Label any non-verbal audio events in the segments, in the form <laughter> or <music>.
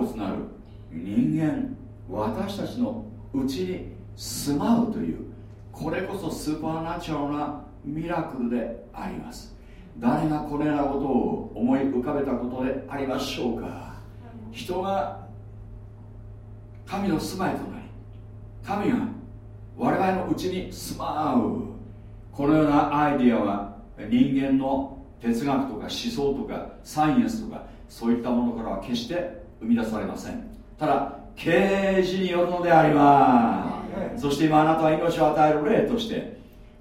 物なる人間私たちのうちに住まうというこれこそスーパーナチュラルなミラクルであります。誰がこれらことを思い浮かべたことでありましょうか。人が神の住まいとなり神が我々のうちに住まう。このようなアイディアは人間の哲学とか思想とかサイエンスとかそういったものからは決して生み出されません。ただ啓示によるのであります。そして今あなたは命を与える霊として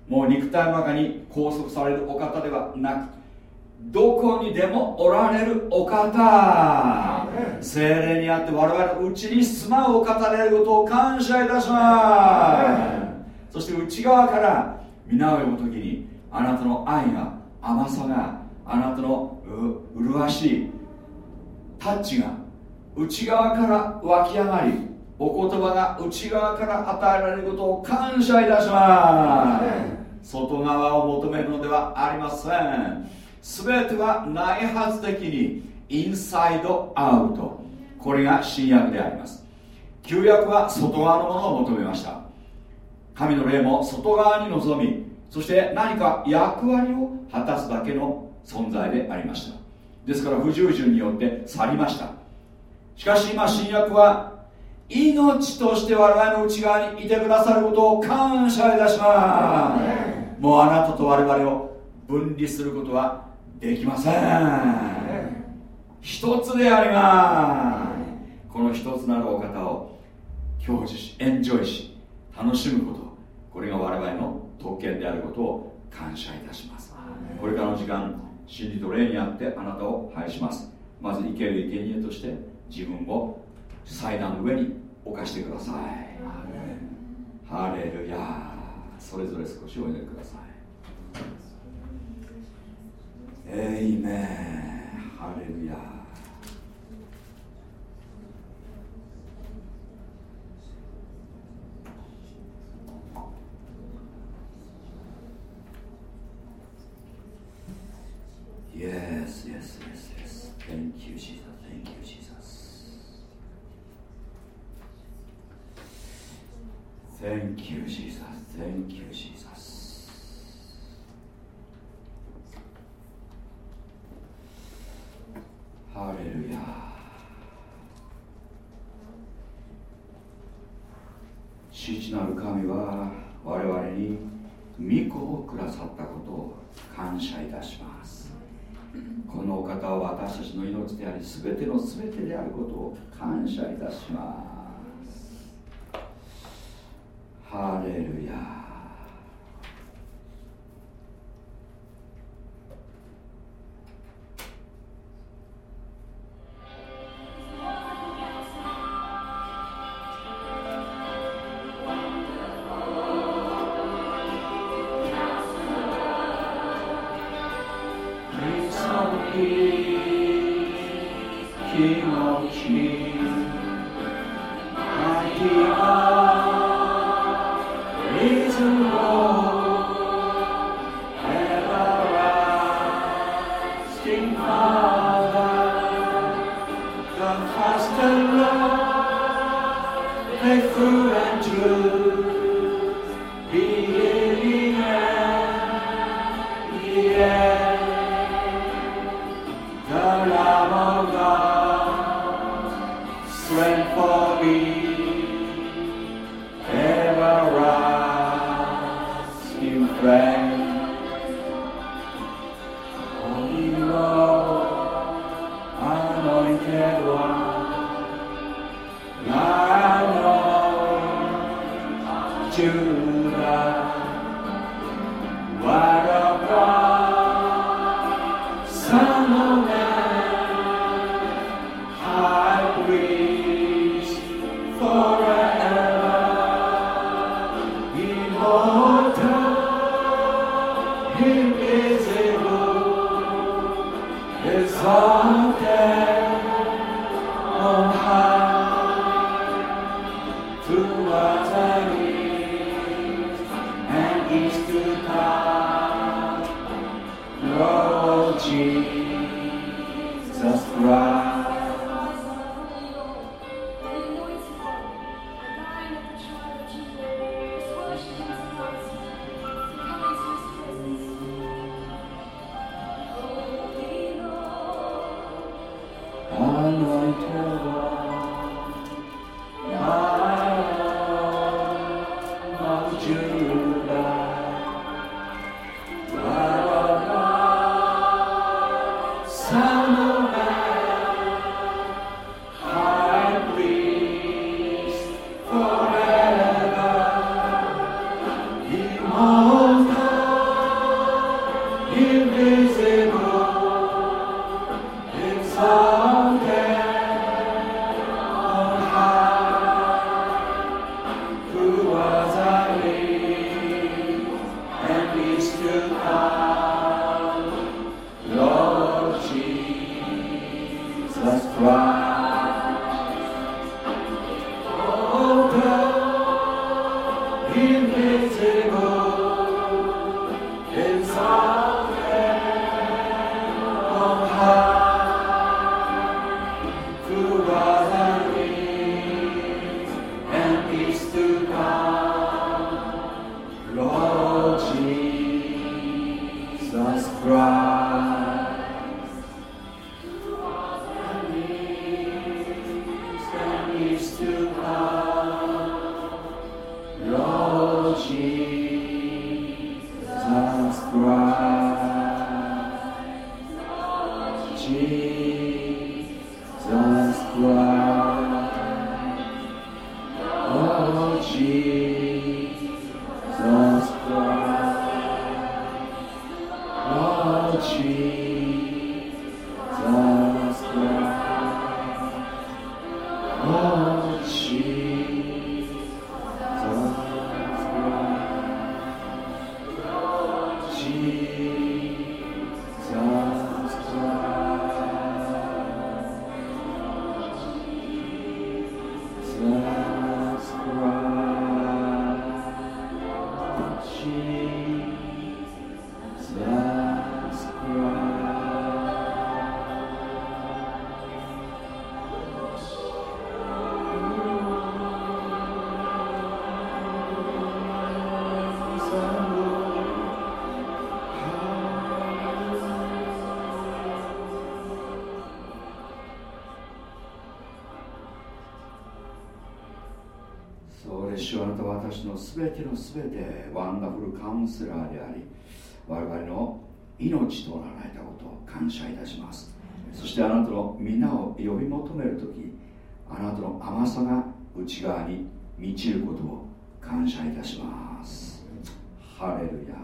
もう肉体の中に拘束されるお方ではなくどこにでもおられるお方。精霊にあって我々のうちに住まうお方であることを感謝いたします。そして内側から皆を呼ぶ時にあなたの愛が甘さがあなたの麗しいタッチが内側から湧き上がりお言葉が内側から与えられることを感謝いたします。外側を求めるのではありません。全ては内発的にインサイドアウト。これが新約であります。旧約は外側のものを求めました。神の霊も外側に臨みそして何か役割を果たすだけの存在でありました。ですから不従順によって去りましたしかし今新約は命として我々の内側にいてくださることを感謝いたします。もうあなたと我々を分離することはできません。一つであります。この一つなるお方を享受しエンジョイし楽しむこと。これが我々の特権であることを感謝いたします。これからの時間真理と霊にあってあなたを拝します。まず生ける生贄として自分を祭壇の上に置かしてください。ハレルヤそれぞれ少しお祈りください。エイメン。ハレルヤ Yes, yes, yes, yes. Thank you, Jesus. Thank you, Jesus. Thank you, Jesus. Thank you, Jesus. ハレルヤ父なる神は我々に御子をくださったことを感謝いたしますこのお方は私たちの命であり全ての全てであることを感謝いたしますハレルヤ Jesus Christ. 私の全ての全てワンダフルカウンセラーであり我々の命となられたことを感謝いたします。そしてあなたの皆を呼び求める時あなたの甘さが内側に満ちることを感謝いたします。ハレルヤ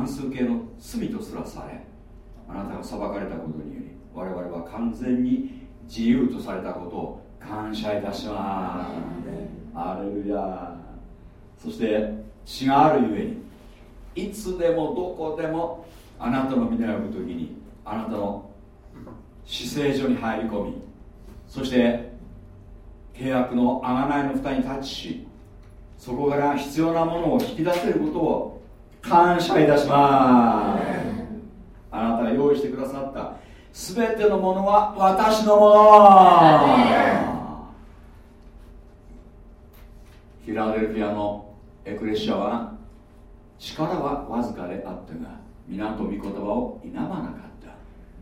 単数形の罪とすらされあなたが裁かれたことにより我々は完全に自由とされたことを感謝いたします。アレルヤそして血があるゆえにいつでもどこでもあなたの身を呼ぶ時にあなたの姿勢所に入り込みそして契約の贖いの蓋にタッチしそこから必要なものを引き出せることを感謝いたします。あなたが用意してくださった全てのものは私のもの。フィラデルフィアのエクレシアは力はわずかであったが皆と御言葉を否まなかった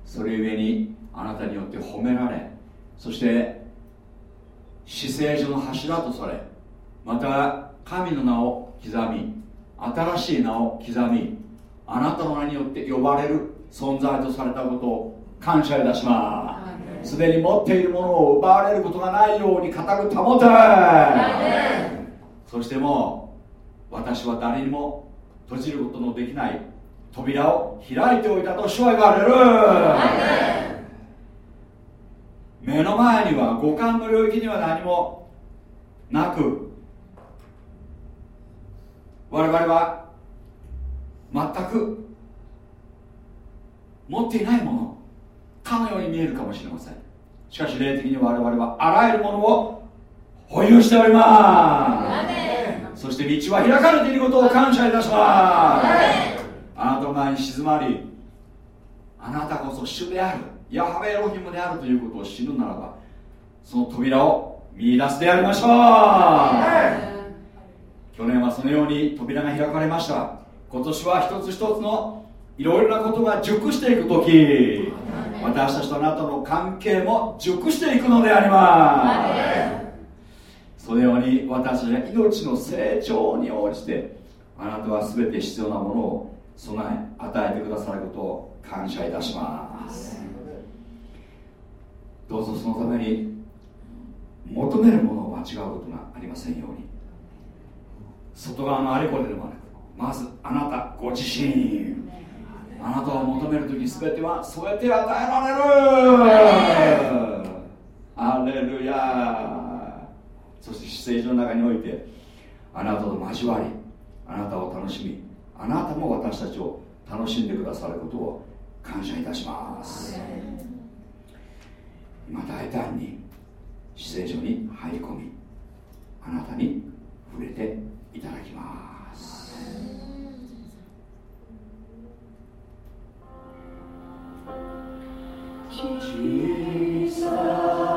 それゆえにあなたによって褒められそして姿勢上の柱とされまた神の名を刻み新しい名を刻みあなたの名によって呼ばれる存在とされたことを感謝いたします。すでに持っているものを奪われることがないように固く保て。そしてもう私は誰にも閉じることのできない扉を開いておいたと主は言われる目の前には五感の領域には何もなく我々は全く持っていないものかのように見えるかもしれません。しかし霊的に我々はあらゆるものを保有しております。そして道は開かれていることを感謝いたします。あなたの前に静まりあなたこそ主であるヤハベエロヒムであるということを知るならばその扉を見出すでありましょう去年はそのように扉が開かれました。今年は一つ一つのいろいろなことが熟していく時。私たちとあなたの関係も熟していくのであります。そのように私たちが命の成長に応じてあなたは全て必要なものを備え与えてくださることを感謝いたします。どうぞそのために求めるものを間違うことがありませんように外側のあれこれでもなくまずあなたご自身。あなたを求める時全ては添えて与えられる。アレルヤそして姿勢上の中においてあなたと交わりあなたを楽しみあなたも私たちを楽しんでくださることを感謝いたします。また大胆に姿勢所に入り込みあなたに触れていただきます。小さ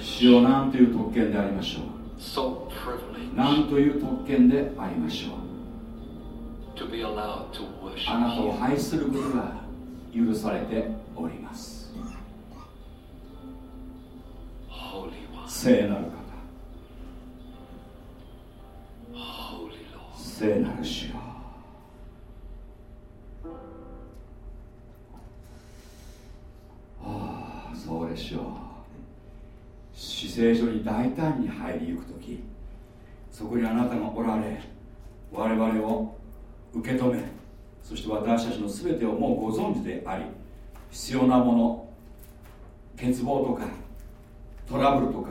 主よなんという特権でありましょう？なんという特権でありましょう？あなたを拝することが許されております。聖なる方。聖なる主よ。ああそうでしょう死聖所に大胆に入りゆく時そこにあなたがおられ我々を受け止めそして私たちの全てをもうご存知であり必要なもの欠乏とかトラブルとか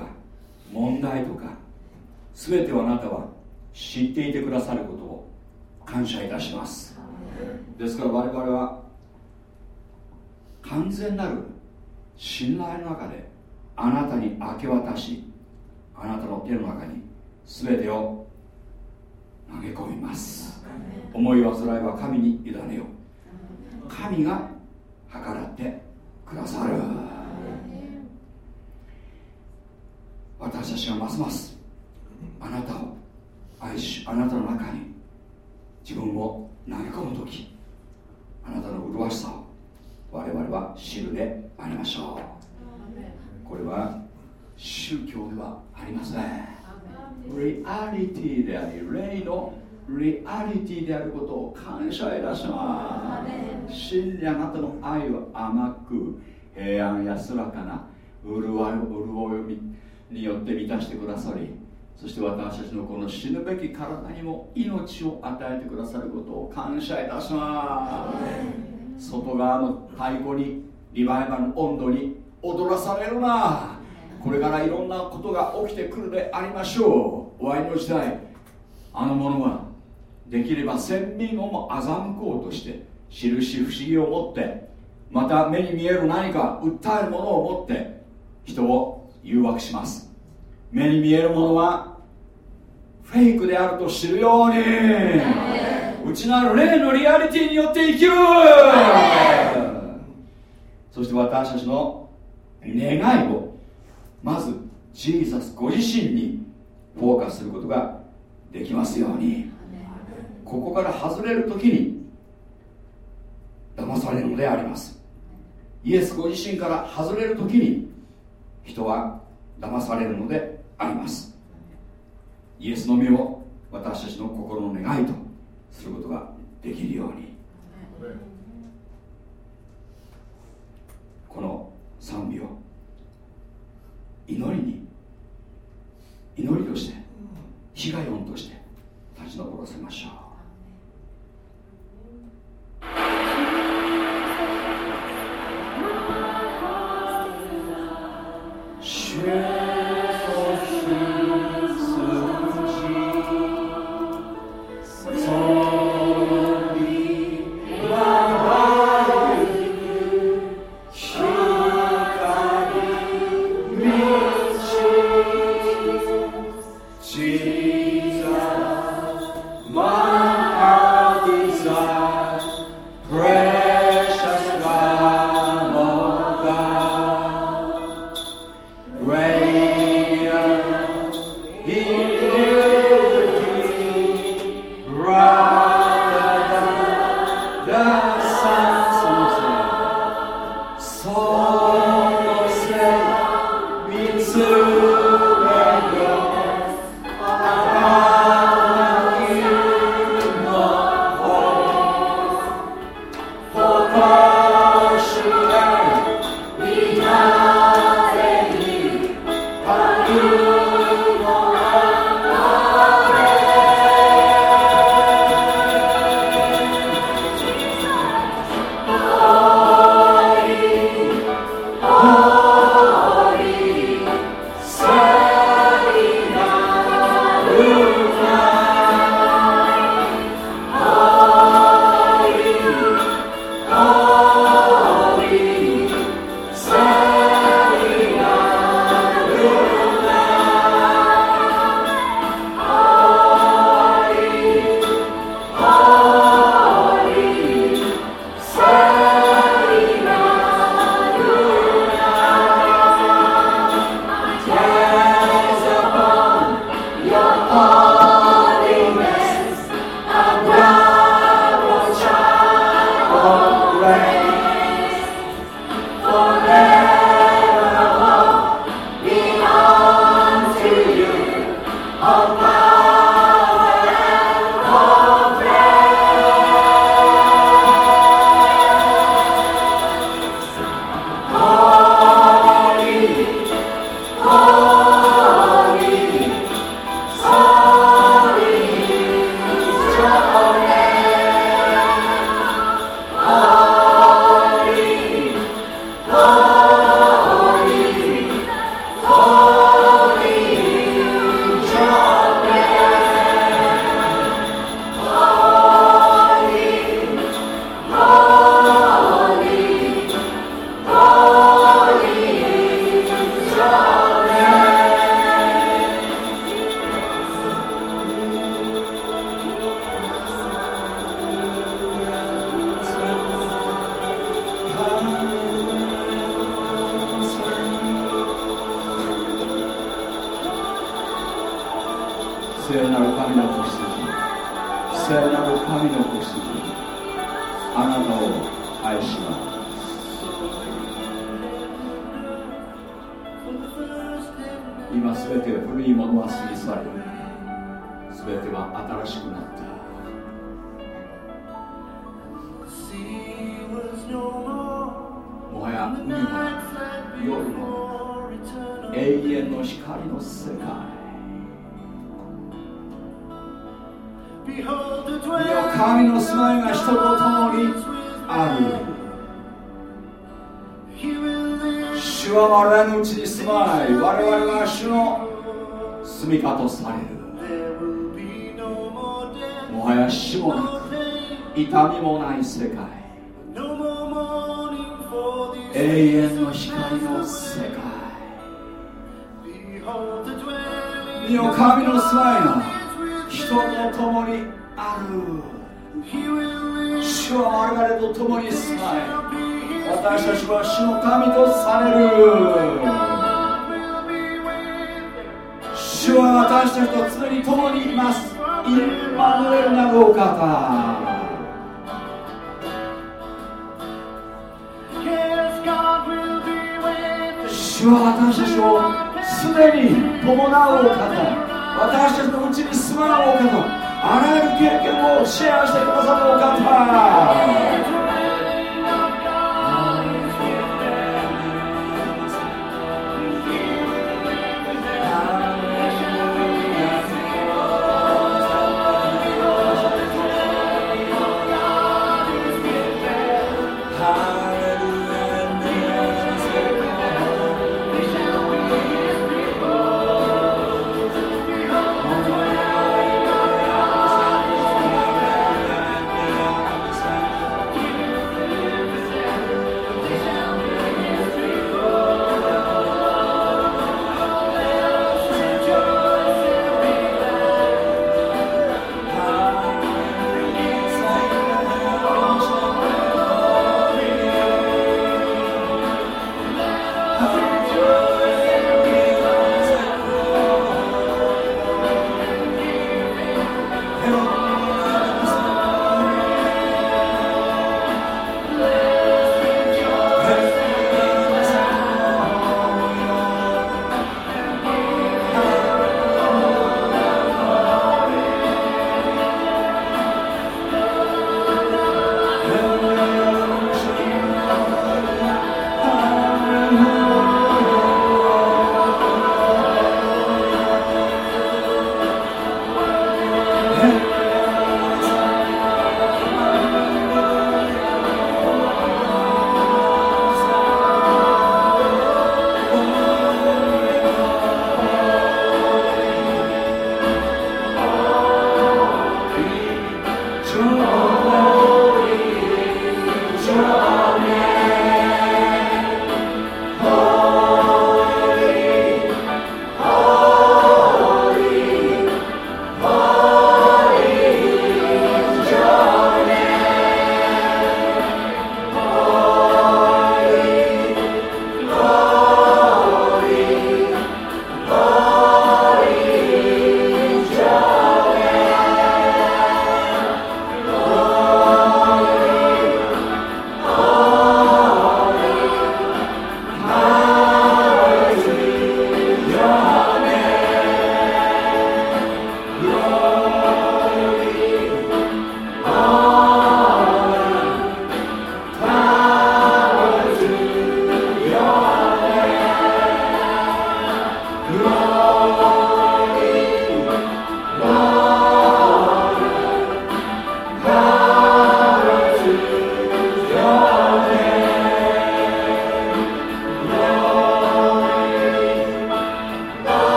問題とか全てをあなたは知っていてくださることを感謝いたします。ですから我々は完全なる信頼の中であなたに明け渡しあなたの手の中に全てを投げ込みます。思い煩いは神に委ねよう。神が計らってくださる。私たちがますますあなたを愛しあなたの中に自分を投げ込む時あなたの麗しさを我々は知るでありましょうこれは宗教ではありません。リアリティであり霊のリアリティであることを感謝いたします。真にあなたの愛は甘く平安安らかな潤い潤いによって満たしてくださりそして私たちのこの死ぬべき体にも命を与えてくださることを感謝いたします。外側の太鼓にリバイバルの温度に踊らされるな。これからいろんなことが起きてくるでありましょう。終わりの時代あの者はできれば先民をも欺こうとして印不思議を持ってまた目に見える何か訴えるものを持って人を誘惑します。目に見えるものはフェイクであると知るように内なる霊のリアリティによって生きる。そして私たちの願いをまずジーザスご自身にフォーカスすることができますように。ここから外れる時に騙されるのであります。イエスご自身から外れる時に人は騙されるのであります。イエスの身を私たちの心の願いとすることができるように。この賛美を。祈りに。祈りとして。被害音として。立ち上らせましょう。主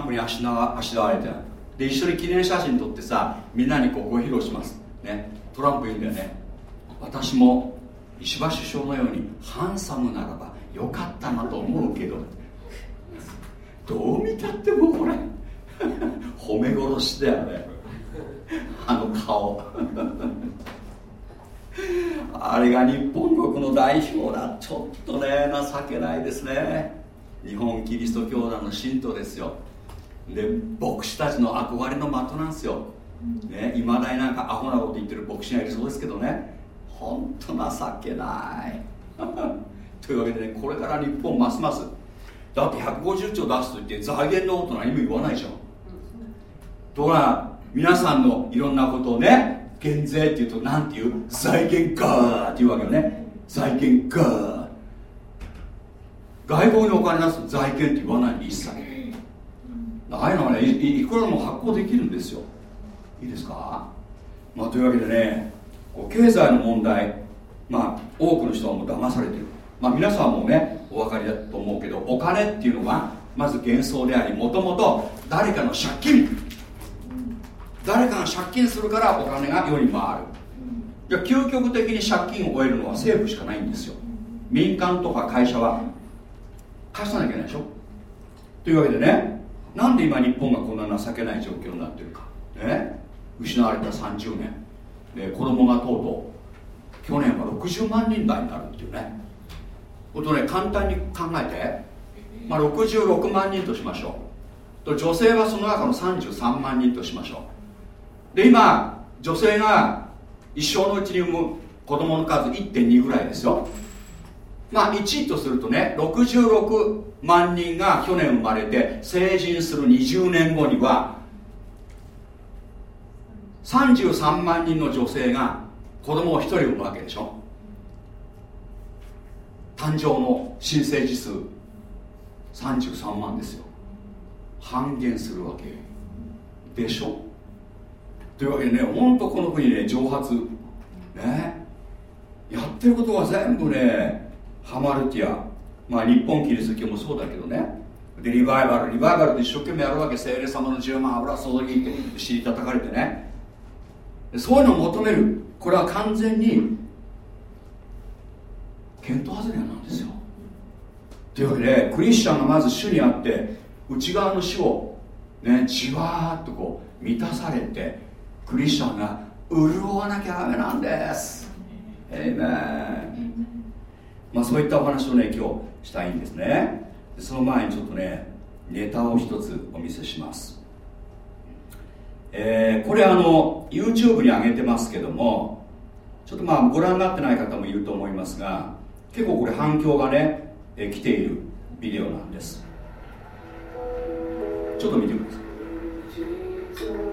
ンプに足な足われて。で一緒に記念写真撮ってさみんなにこうご披露します。ね。トランプ言うんだよね。私も石破首相のようにハンサムならばよかったなと思うけど。どう見たってもこれ。<laughs> 褒め殺しだよね。あの顔。<laughs> あれが日本国の代表だ。ちょっとね情けないですね。日本キリスト教団の信徒ですよ。で牧師たちの憧れの的なんですよ。いまだになんかアホなこと言ってる牧師がいるそうですけどね。本当情けない。<laughs> というわけでねこれから日本ますます。だって150兆出すと言って財源のこと何も言わないじゃん。ところが皆さんのいろんなことをね減税っていうと何て言う？財源かっていうわけよね。財源か外国にお金出すと財源って言わないで一切。ああいうのはねいくらでも発行できるんですよ。いいですか、まあ、というわけでね経済の問題まあ多くの人はもう騙されてる。まあ皆さんもねお分かりだと思うけどお金っていうのはまず幻想でありもともと誰かの借金。誰かが借金するからお金が世に回る。いや究極的に借金を終えるのは政府しかないんですよ。民間とか会社は貸さなきゃいけないでしょ。というわけでねなんで今日本がこんな情けない状況になってるか。ね？失われた30年。で子供がとうとう。去年は60万人台になるっていうね。ことね簡単に考えて、まあ、66万人としましょう。と女性はその中の33万人としましょう。で今女性が一生のうちに産む子供の数1.2ぐらいですよ。まあ1とするとね66万人が去年生まれて成人する20年後には33万人の女性が子供を1人産むわけでしょ。誕生の新生児数33万ですよ。半減するわけ。でしょ。というわけでねほんとこの国ね蒸発。ね。やってることは全部ねハマルティア。まあ日本キリスト教もそうだけどね。でリバイバル。リバイバルで一生懸命やるわけ。聖霊様の10万油注ぎって尻叩かれてね。そういうのを求める。これは完全に見当外れなんですよ。というわけでクリスチャンがまず主にあって内側の死をねじわーっとこう満たされてクリスチャンが潤わなきゃダメなんです。えいめまあそういったお話をね今日したいんですね。その前にちょっとねネタを一つお見せします。えー、これあの YouTube に上げてますけどもちょっとまあご覧になってない方もいると思いますが結構これ反響がね、えー、来ているビデオなんです。ちょっと見てください。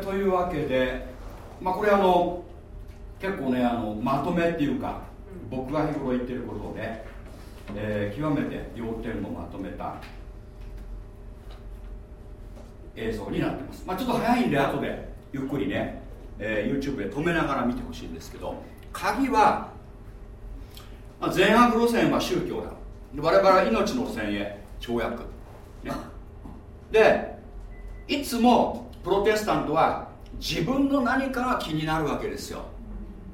というわけで、まあ、これあの結構ねあのまとめっていうか僕が日頃言ってることで、えー、極めて要点をまとめた映像になってます、まあ、ちょっと早いんで後でゆっくりね、えー、YouTube で止めながら見てほしいんですけど鍵は、まあ、善悪路線は宗教だ。我々は命の線へ跳躍、ね、でいつもプは自分の何かが気になるわけですよ。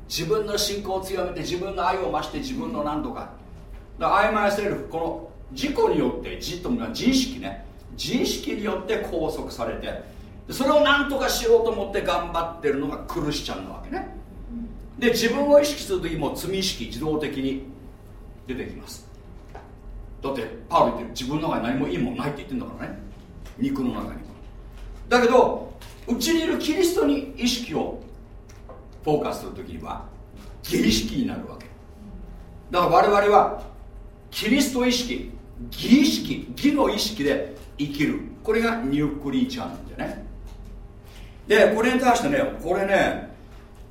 自分の信仰を強めて自分の愛を増して自分の何とか。だから I myself この自己によって自というのは自意識ね。自意識によって拘束されてそれを何とかしようと思って頑張ってるのがクルシチャンなわけね。で自分を意識する時も罪意識自動的に出てきます。だってパウルって自分の中に何もいいもんないって言ってんだからね。肉の中にだけどうちにいるキリストに意識をフォーカスする時には義意識になるわけ。だから我々はキリスト意識義意識義の意識で生きる。これがニュークリーチャーなんでね。でこれに対してねこれね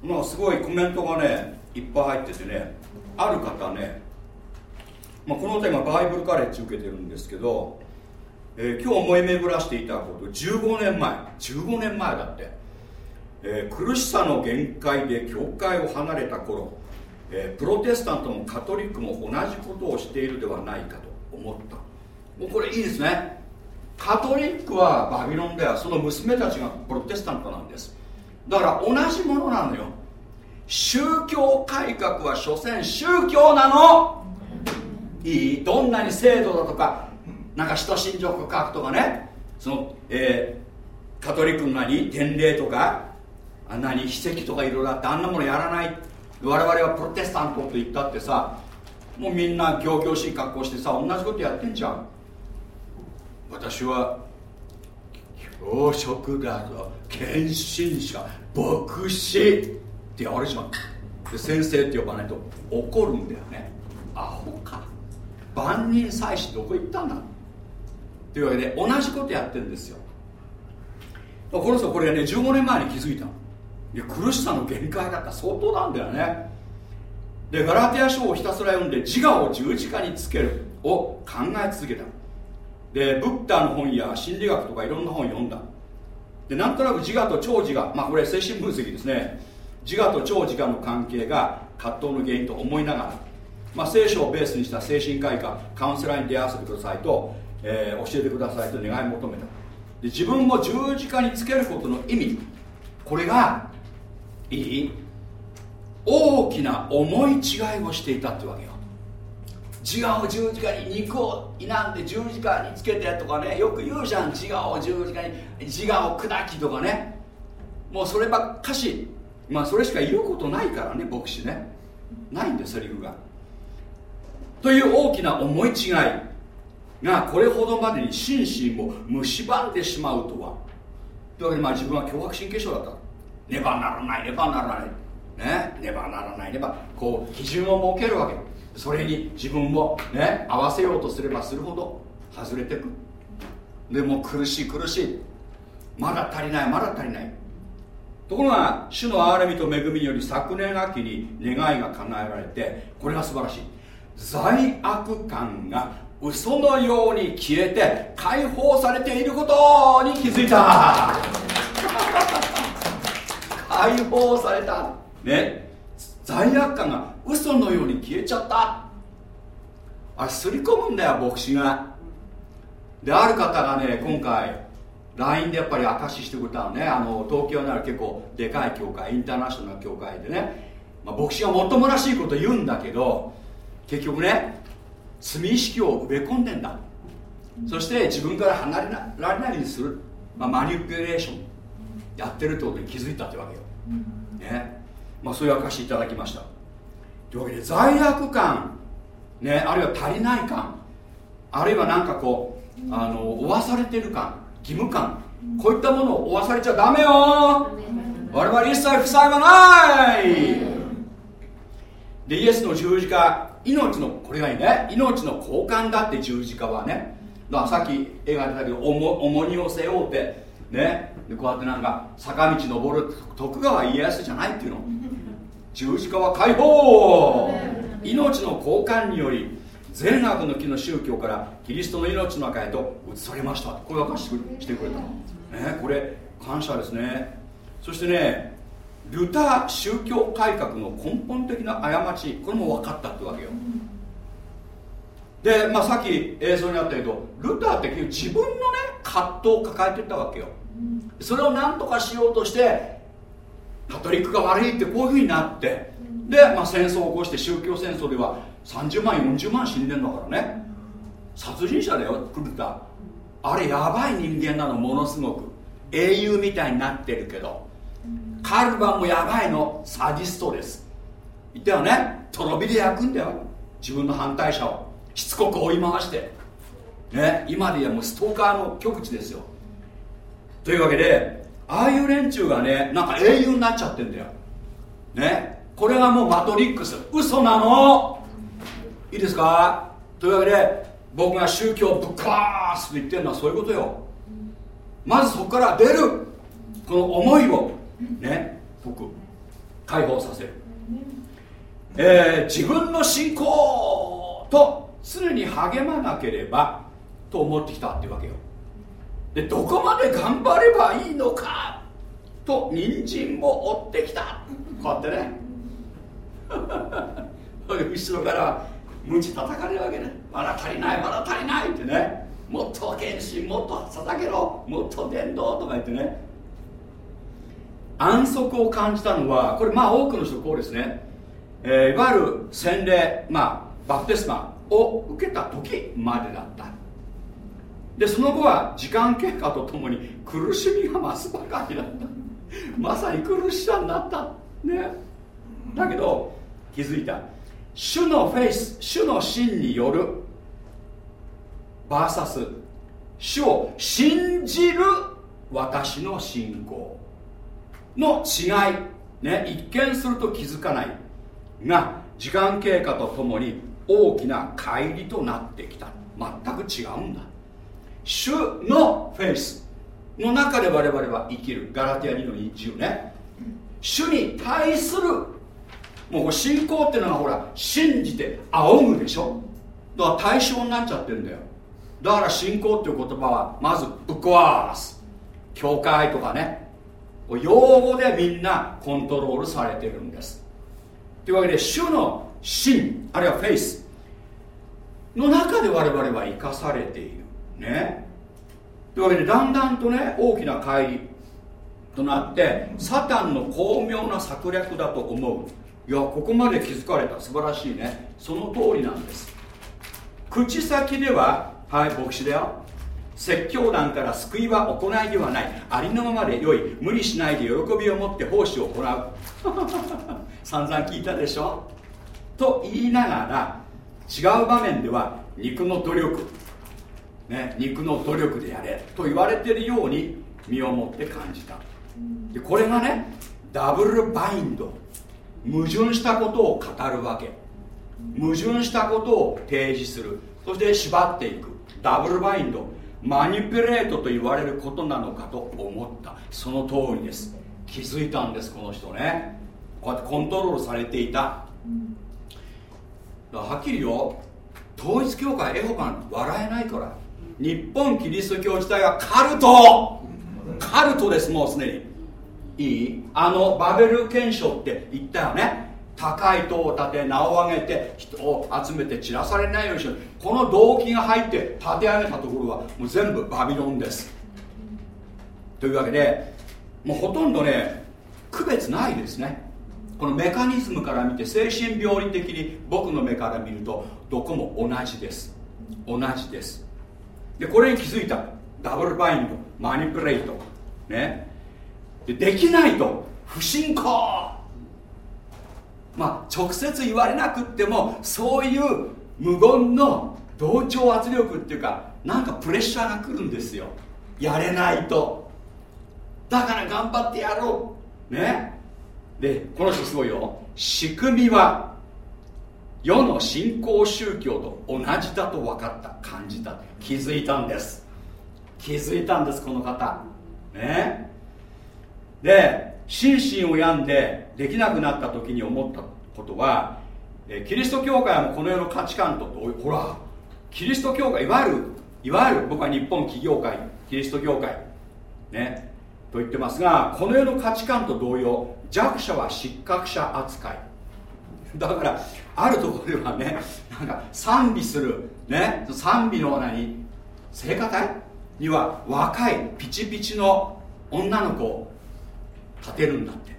まあすごいコメントがねいっぱい入っててねある方ね、まあ、このテーマバイブルカレッジ受けてるんですけど、えー、今日思い巡らしていただくこと15年前15年前だって、えー、苦しさの限界で教会を離れた頃、えー、プロテスタントもカトリックも同じことをしているではないかと思った。もうこれいいですね。カトリックはバビロンではその娘たちがプロテスタントなんです。だから同じものなのよ。宗教改革は所詮宗教なの。いいどんなに制度だとかなんか使徒信条告白とかね。その、えー、カトリックの何？典礼とか？あんなに秘跡とかいろいろあってあんなものやらない。我々はプロテスタントと言ったってさもうみんな仰々しい格好してさ同じことやってんじゃん。私は教職だぞ。献身者。牧師ってやるじゃんで先生って呼ばないと怒るんだよね。アホか。万人祭司どこ行ったんだ？というわけで同じことやってるんですよ。この人これね15年前に気づいたい苦しさの限界だった。相当なんだよね。でガラテヤ書をひたすら読んで自我を十字架につける。を考え続けた。でブッダの本や心理学とかいろんな本読んだ。でなんとなく自我と超自我まあこれ精神分析ですね。自我と超自我の関係が葛藤の原因と思いながら、まあ、聖書をベースにした精神科医かカウンセラーに出会わせてくださいと、えー、教えてください。と願い求めた。で自分も十字架につけることの意味これがいい大きな思い違いをしていたってわけよ。自我を十字架に肉を否んで十字架につけてとかねよく言うじゃん。自我を十字架に自我を砕きとかね。もうそればっかしまあそれしか言うことないからね牧師ね。ないんでセリフが。という大きな思い違い。がこれほどまでに心身を蝕んでしまうとは。というわけでまあ自分は強迫神経症だった。ねばならないねばならない。ねねばならない。ねばこう基準を設けるわけ。それに自分をね合わせようとすればするほど外れてく。でも苦しい苦しい。まだ足りないまだ足りない。ところが主の憐れみと恵みにより昨年秋に願いが叶えられてこれが素晴らしい。罪悪感が嘘のように消えて解放されていることに気づいた。解放された。ね。罪悪感が嘘のように消えちゃった。あれすり込むんだよ牧師が。である方がね今回 LINE でやっぱり証ししてくれたのね。あの東京にある結構でかい教会インターナショナル教会でね、まあ、牧師がもっともらしいこと言うんだけど結局ね罪意識を植え込んでんだ。そして自分から離れられないようにする、まあ、マニピュレーション。やってるってことに気づいたってわけよ、ね。まあ、そういう証しいただきました。というわけで罪悪感、ね、あるいは足りない感。あるいは何かこうあの負わされてる感。義務感。こういったものを負わされちゃダメよ。我々一切負債はない。でイエスの十字架命のこれがいいね。命の交換だって十字架はね。だからさっき映画出たけど重荷を背負うて。ね。でこうやってなんか坂道登る徳川家康じゃないっていうの。十字架は解放。命の交換により善悪の木の宗教からキリストの命の中へと移されました。これ明かしてくれたの。ねこれ感謝ですね。そしてねルター宗教改革の根本的な過ちこれも分かったってわけよ。で、まあ、さっき映像にあったけどルターって結局自分のね葛藤を抱えてたわけよ。それを何とかしようとしてカトリックが悪いってこういうふうになってで、まあ、戦争を起こして宗教戦争では30万40万死んでんだからね。殺人者だよルター。あれやばい人間なのものすごく。英雄みたいになってるけど。カルバンもやばいの。サディストです言ったよね。とろ火で焼くんだよ。自分の反対者を。しつこく追い回して。ね。今で言えばストーカーの極地ですよ。というわけでああいう連中がねなんか英雄になっちゃってんだよ。ね。これがもうマトリックス。嘘なの。いいですか。というわけで僕が宗教をぶっ壊すと言ってるのはそういうことよ。まずそこから出る。この思いを。ね僕解放させる、えー、自分の信仰と常に励まなければと思ってきたっていうわけよ。でどこまで頑張ればいいのかと人参も追ってきた。こうやってね。<laughs> 後ろからムチ叩かれるわけねまだ足りないまだ足りないってねもっと献身もっと捧げろ。もっと伝道とか言ってね。安息を感じたのはこれまあ多くの人こうですね、えー、いわゆる洗礼まあバプテスマを受けた時までだった。でその後は時間経過とともに苦しみが増すばかりだった。まさに苦しさになった。ね。だけど気づいた。主のフェイス主の真によるバーサス主を信じる私の信仰。の違い、ね、一見すると気づかない。が時間経過とともに大きな乖離となってきた。全く違うんだ。主のフェイス。の中で我々は生きる。ガラティア2の20ね。主に対する。もう信仰っていうのはほら信じて仰ぐでしょ。だから対象になっちゃってるんだよ。だから信仰っていう言葉はまずぶっ壊す。教会とかね。用語でみんなコントロールされてるんです。というわけで主の真あるいはフェイスの中で我々は生かされている。ね。というわけでだんだんとね大きな乖離となってサタンの巧妙な策略だと思う。いやここまで気づかれた。素晴らしいね。その通りなんです。口先でははい牧師だよ。説教団から救いは行いではない。ありのままで良い。無理しないで喜びを持って奉仕を行う。<laughs> 散々聞いたでしょ？と言いながら違う場面では肉の努力、ね、肉の努力でやれ。と言われてるように身をもって感じた。でこれがねダブルバインド。矛盾したことを語るわけ。矛盾したことを提示する。そして縛っていく。ダブルバインド。マニピュレートと言われることなのかと思った。その通りです。気づいたんですこの人ね。こうやってコントロールされていた。だからはっきりよ。統一教会エホバン笑えないから。日本キリスト教自体はカルト。カルトですもうすでに。いい？あのバベル憲章って言ったよね。高い塔を建て名を上げて人を集めて散らされないようにしよう。この動機が入って建て上げたところはもう全部バビロンです。というわけでもうほとんどね区別ないですね。このメカニズムから見て精神病理的に僕の目から見るとどこも同じです。同じです。でこれに気づいた。ダブルバインドマニプレート。ね。でできないと不信仰。まあ直接言われなくってもそういう無言の同調圧力っていうかなんかプレッシャーが来るんですよ。やれないと。だから頑張ってやろう。ね。でこの人すごいよ。仕組みは世の新興宗教と同じだと分かった感じた気づいたんです。気づいたんですこの方。ね。で心身を病んでできなくなった時に思ったことはキリスト教会はこの世の価値観とほらキリスト教会いわゆるいわゆる僕は日本企業界キリスト教会ねと言ってますがこの世の価値観と同様弱者は失格者扱い。だからあるところではねなんか賛美するね賛美の何聖歌隊には若いピチピチの女の子を立てるんだって。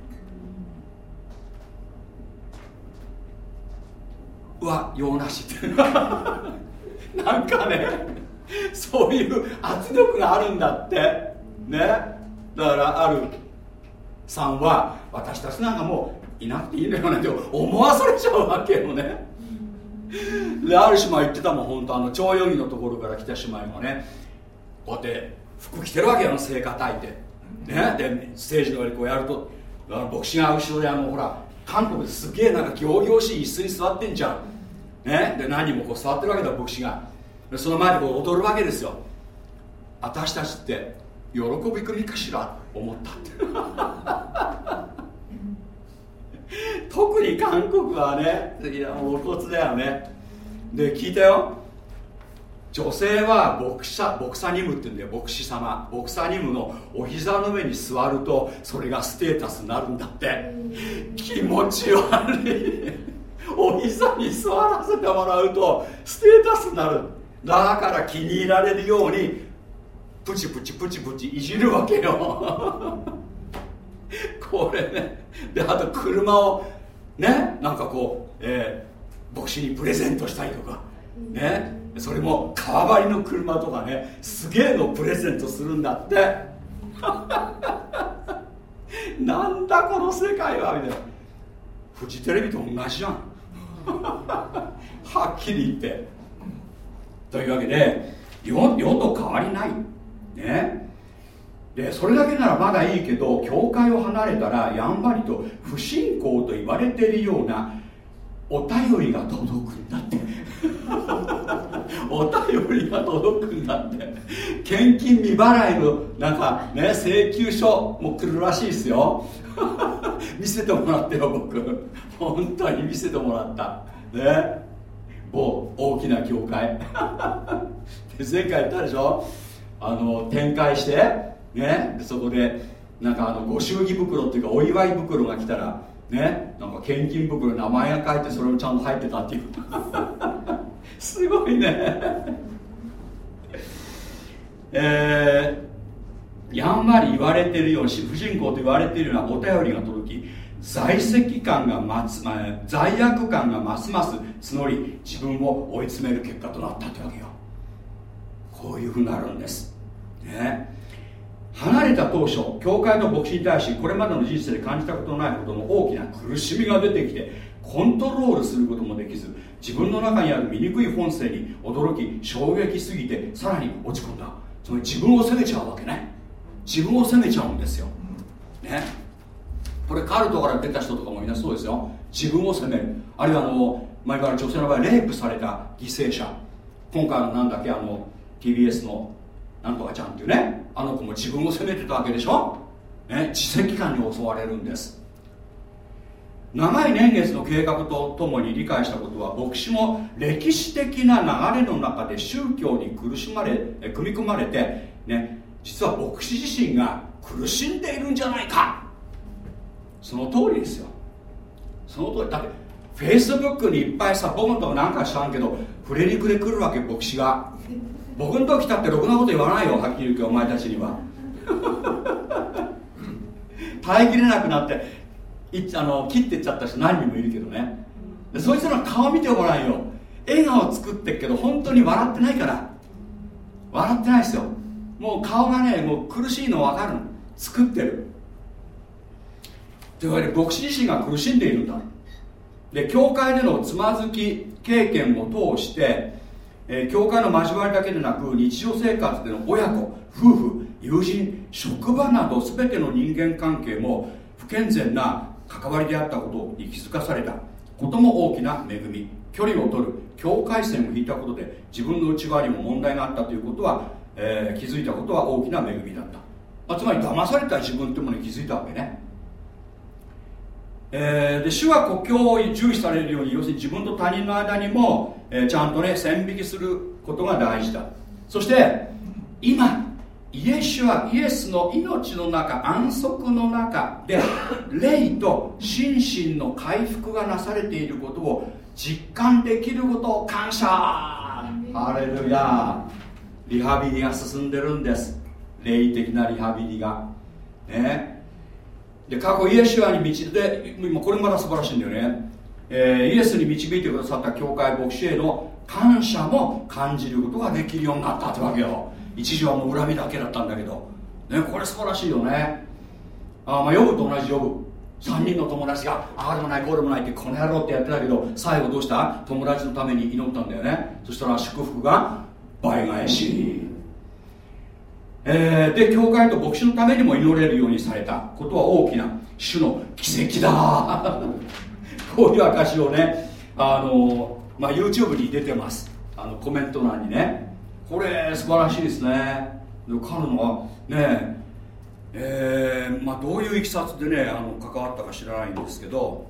は用なしってなんかねそういう圧力があるんだって。ね。だからあるさんは私たちなんかもういなくていいのよなんて思わされちゃうわけよね。である姉妹言ってたもん本当あの徴用着のところから来た姉妹もね。こうやって服着てるわけよ聖歌隊ってねでステージの上にこうやるとあの牧師が後ろであのほら韓国ですげえなんか行々しい椅子に座ってんじゃん。ね、で何人もこう座ってるわけだ牧師が。でその前でこう踊るわけですよ。私たちって喜び組かしら思ったって。<laughs> 特に韓国はねいやもう骨だよね。で聞いたよ。女性は牧者牧サニムって言うんだよ牧師様。牧サニムのお膝の上に座るとそれがステータスになるんだって。気持ち悪い。お膝に座らせてもらうとステータスになる。だから気に入られるようにプチプチプチプチいじるわけよ。これね。であと車をねなんかこう、えー、牧師にプレゼントしたりとか。ね。それも革張りの車とかねすげえのプレゼントするんだって。<laughs> なんだこの世界はみたいな。フジテレビと同じじゃん。<laughs> はっきり言って。というわけで世世と変わりない。ね。でそれだけならまだいいけど教会を離れたらやんばりと不信仰と言われているようなお便りが届くんだって。<laughs> お便りが届くんだって。献金未払いのなんかね請求書も来るらしいですよ。<laughs> 見せてもらってよ僕。本当に見せてもらった。ね。某大きな教会。<laughs> で前回言ったでしょ？あの展開してね。そこでなんかあのご祝儀袋っていうかお祝い袋が来たらね。なんか献金袋名前が書いてそれもちゃんと入ってたっていう。<laughs> すごいね。えー、やんわり言われてるように不信仰と言われてるようなお便りが届き在籍感が増す、罪悪感がますます募り自分を追い詰める結果となったってわけよ。こういうふうになるんです。ね。離れた当初教会の牧師に対しこれまでの人生で感じたことのないほどの大きな苦しみが出てきてコントロールすることもできず自分の中にある醜い本性に驚き衝撃すぎてさらに落ち込んだ。つまり自分を責めちゃうわけね。自分を責めちゃうんですよ。ね。これカルトから出た人とかもみんなそうですよ。自分を責める。あるいはあの前から女性の場合レイプされた犠牲者。今回のなんだっけあの TBS のなんとかちゃんっていうね。あの子も自分を責めてたわけでしょ、ね、知識感に襲われるんです。長い年月の計画とともに理解したことは牧師も歴史的な流れの中で宗教に苦しまれ組み込まれて、ね、実は牧師自身が苦しんでいるんじゃないか。その通りですよ。その通り。だってフェイスブックにいっぱいさ僕のとこなんか知らんけどフレリクで来るわけ牧師が。<laughs> 僕の時来たってろくなこと言わないよはっきり言うけどお前たちには。<laughs> 耐えきれなくなってあの切ってっちゃった人何人もいるけどね。でそいつらの顔見てごらんよ。笑顔作ってっけど本当に笑ってないから。笑ってないですよもう顔がねもう苦しいの分かるの。作ってる。というわけで牧師自身が苦しんでいるんだ。で教会でのつまずき経験を通して、えー、教会の交わりだけでなく日常生活での親子夫婦友人職場など全ての人間関係も不健全な関わりであったことに気づかされた。ことも大きな恵み。距離を取る。境界線を引いたことで自分の内側にも問題があったということは、えー、気づいたことは大きな恵みだった。まつまり騙された自分ってものに気づいたわけね。えー、で主は国境を重視されるように要するに自分と他人の間にも、えー、ちゃんとね線引きすることが大事だ。そして今イエスはイエスの命の中安息の中で霊と心身の回復がなされていることを実感できることを感謝。ハレルヤリハビリが進んでるんです。霊的なリハビリが。ね。で過去イエシュアに導いて今これまだ素晴らしいんだよね、えー、イエスに導いてくださった教会牧師への感謝も感じることができるようになったってわけよ一時はもう恨みだけだったんだけど。ねこれ素晴らしいよね。あまあ呼ぶと同じ呼ぶ3人の友達がああでもないこうでもないってこの野郎ってやってたけど最後どうした？友達のために祈ったんだよね。そしたら祝福が倍返し。えー、で教会と牧師のためにも祈れるようにされた。ことは大きな主の奇跡だ。<laughs> こういう証をねあの、まあ、YouTube に出てます。あのコメント欄にね。これ素晴らしいですね。彼のはねえー、まあ、どういういきさつでねあの関わったか知らないんですけど。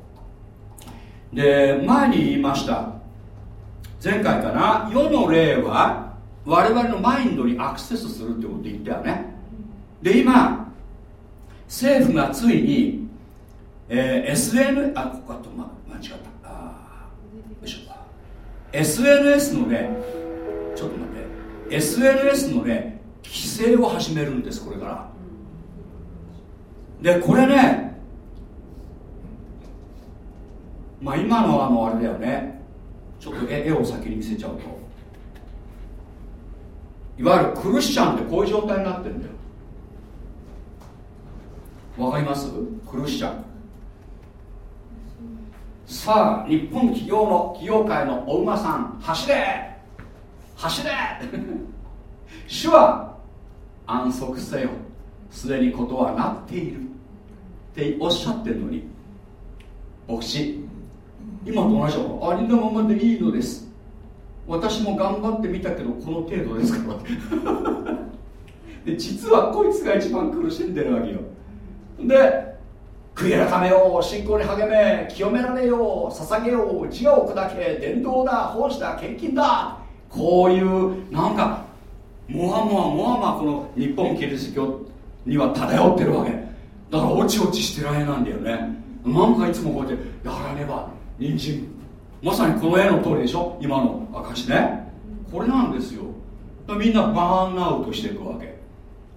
で前に言いました。前回かな。世の霊は我々のマインドにアクセスするってこと言ったよね。で今政府がついに、えー、SN あここはと、ま、間違った。あよいしょ。SNS のね SNS のね規制を始めるんですこれから。でこれねまあ今のあのあれだよね。ちょっと絵を先に見せちゃうと。いわゆるクルシチャンってこういう状態になってるんだよ。わかります？クルシチャン。さあ日本企業の企業界のお馬さん走れ！走れ。主は安息せよ。すでにことはなっている。っておっしゃってるのに。牧師今と同じよありのままでいいのです。私も頑張ってみたけどこの程度ですから。<laughs> で実はこいつが一番苦しんでるわけよ。で悔い改めよう信仰に励め清められよう捧げよう自我を砕け伝道だ奉仕だ献金だ。こういうなんかもわもわもわもわこの日本キリスト教には漂ってるわけだからおちおちしてられなんだよねなんかいつもこうやってやらねば人参まさにこの絵の通りでしょ今の証ねこれなんですよみんなバーンアウトしていくわけ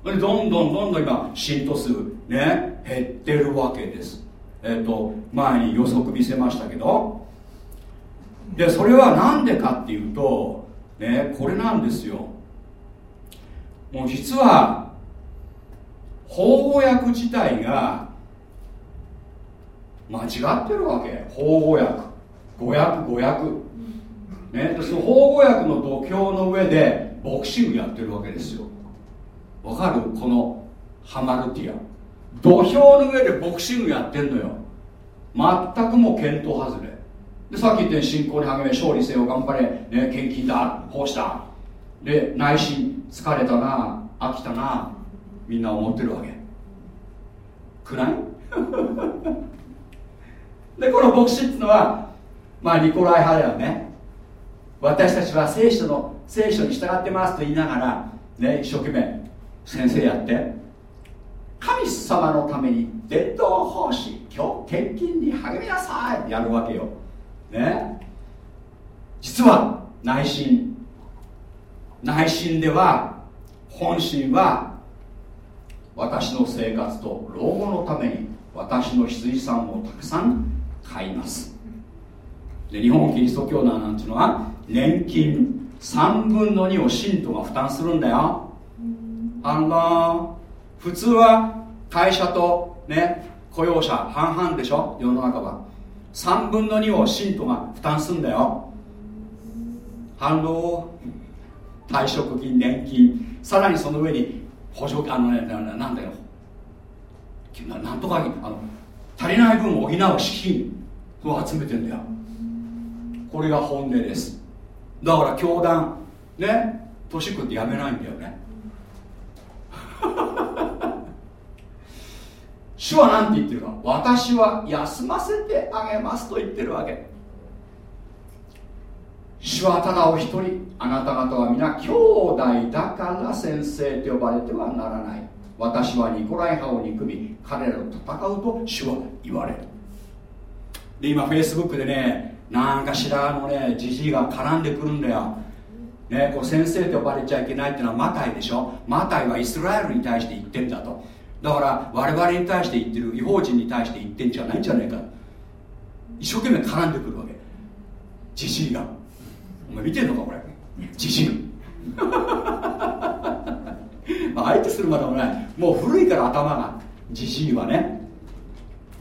どんどんどんどん今信徒数ね減ってるわけですえっ、ー、と前に予測見せましたけどでそれは何でかっていうとねこれなんですよ。もう実は法語訳自体が間違ってるわけ。法語訳。語訳語訳。ねその法語訳の土俵の上でボクシングやってるわけですよ。わかる？このハマルティア。土俵の上でボクシングやってんのよ。全くも見当外れ。でさっき言ったように信仰に励め勝利せよ頑張れ、ね、献金だ奉仕だで内心疲れたな飽きたなみんな思ってるわけ。暗い？<laughs> でこの牧師っていうのはまあニコライ派だよね。私たちは聖書の聖書に従ってますと言いながらね一生懸命先生やって。神様のために伝道奉仕今日献金に励みなさいってやるわけよ。ね。実は内心。内心では本心は私の生活と老後のために私の羊さんをたくさん買います。で日本キリスト教団なんていうのは年金3分の2を信徒が負担するんだよ。あの普通は会社とね雇用者半々でしょ？世の中は。3分の2を信徒が負担するんだよ。反応退職金年金さらにその上に補助金あのねなんだよ。なんとかあの足りない分を補う資金を集めてんだよ。これが本音です。だから教団ね年食ってやめないんだよね。主は何て言ってるか。私は休ませてあげますと言ってるわけ。主はただお一人あなた方は皆兄弟だから先生と呼ばれてはならない。私はニコライ派を憎み彼らと戦うと主は言われる。で今フェイスブックでねなんかしらのねじじいが絡んでくるんだよ。ね、こう先生と呼ばれちゃいけないっていうのはマタイでしょ。マタイはイスラエルに対して言ってんだと。だから我々に対して言ってる違法人に対して言ってんじゃないんじゃないか。一生懸命絡んでくるわけ。じじいが。お前見てんのかこれ。じじい。<laughs> まあ相手するまでもない。もう古いから頭が。じじいはね。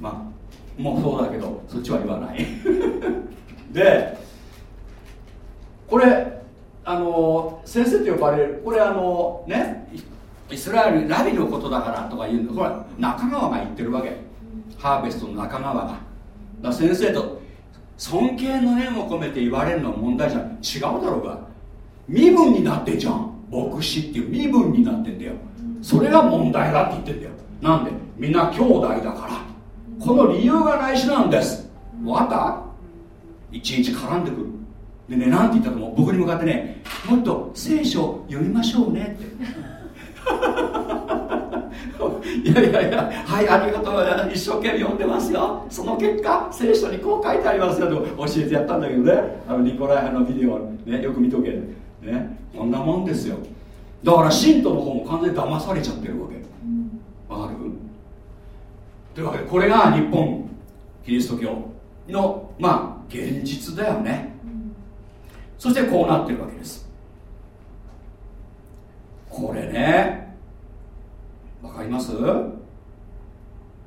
まあもうそうだけどそっちは言わない。<laughs> でこれあの先生と呼ばれるこれあのねイスラエルラビのことだからとか言うのこれ中川が言ってるわけ。ハーベストの中川がだ先生と尊敬の念を込めて言われるのは問題じゃん。違うだろうが。身分になってんじゃん。牧師っていう身分になってんだよ。それが問題だって言ってんだよ。なんで？みんな兄弟だから。この理由が内緒なんです。わた？いちいち絡んでくる。でね何て言ったと思う？僕に向かってねもっと聖書読みましょうねって。いやいやいやはいありがとう一生懸命読んでますよ。その結果聖書にこう書いてありますよと教えてやったんだけどね。あのニコライ派のビデオ、ね、よく見とけ。ね。こんなもんですよ。だから信徒の方も完全に騙されちゃってるわけ。わかる？というわけでこれが日本キリスト教のまあ現実だよね。そしてこうなってるわけです。これね。わかります？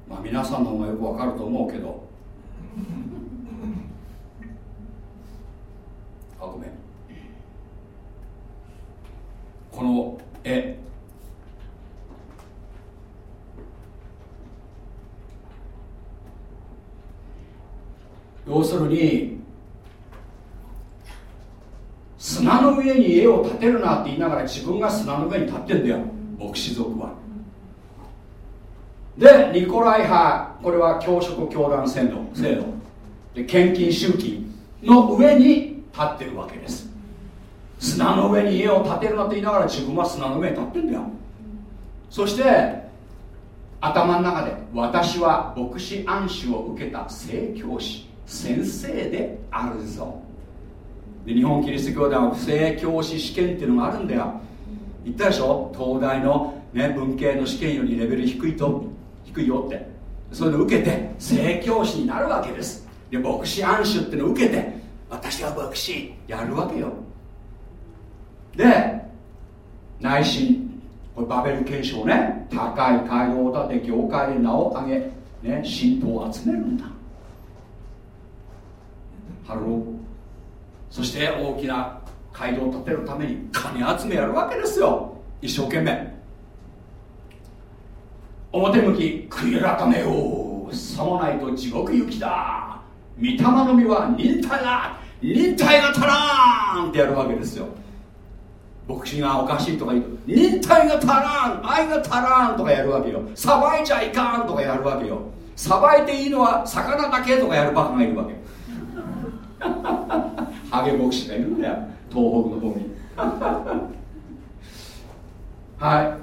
まあ皆さんの方がよくわかると思うけど。<laughs> あごめん。この絵要するに砂の上に家を建てるなって言いながら自分が砂の上に立ってんだよ牧師族は。でニコライ派これは教職教団制度制度。で献金集金の上に立ってるわけです。砂の上に家を建てるなって言いながら自分は砂の上に立ってんだよ。そして頭の中で私は牧師暗視を受けた聖教師先生であるぞで日本キリスト教では不正教師試験っていうのがあるんだよ。言ったでしょ？東大の、ね、文系の試験よりレベル低いと低いよって。そういうのを受けて正教師になるわけです。で牧師暗守っていうのを受けて私は牧師やるわけよ。で内心これバベル憲章ね。高い街道を建て業界で名を上げ、ね、信徒を集めるんだ。Hello。そして大きな会堂を建てるために金集めやるわけですよ。一生懸命。表向き悔い改めようさもないと地獄行きだ。御霊の実は忍耐だ。忍耐が足らんってやるわけですよ。牧師がおかしいとか言うと忍耐が足らん愛が足らんとかやるわけよ。さばいちゃいかんとかやるわけよ。さばいていいのは魚だけとかやるバカがいるわけハゲ牧師がいるんだよ。東北の方に <laughs> はい。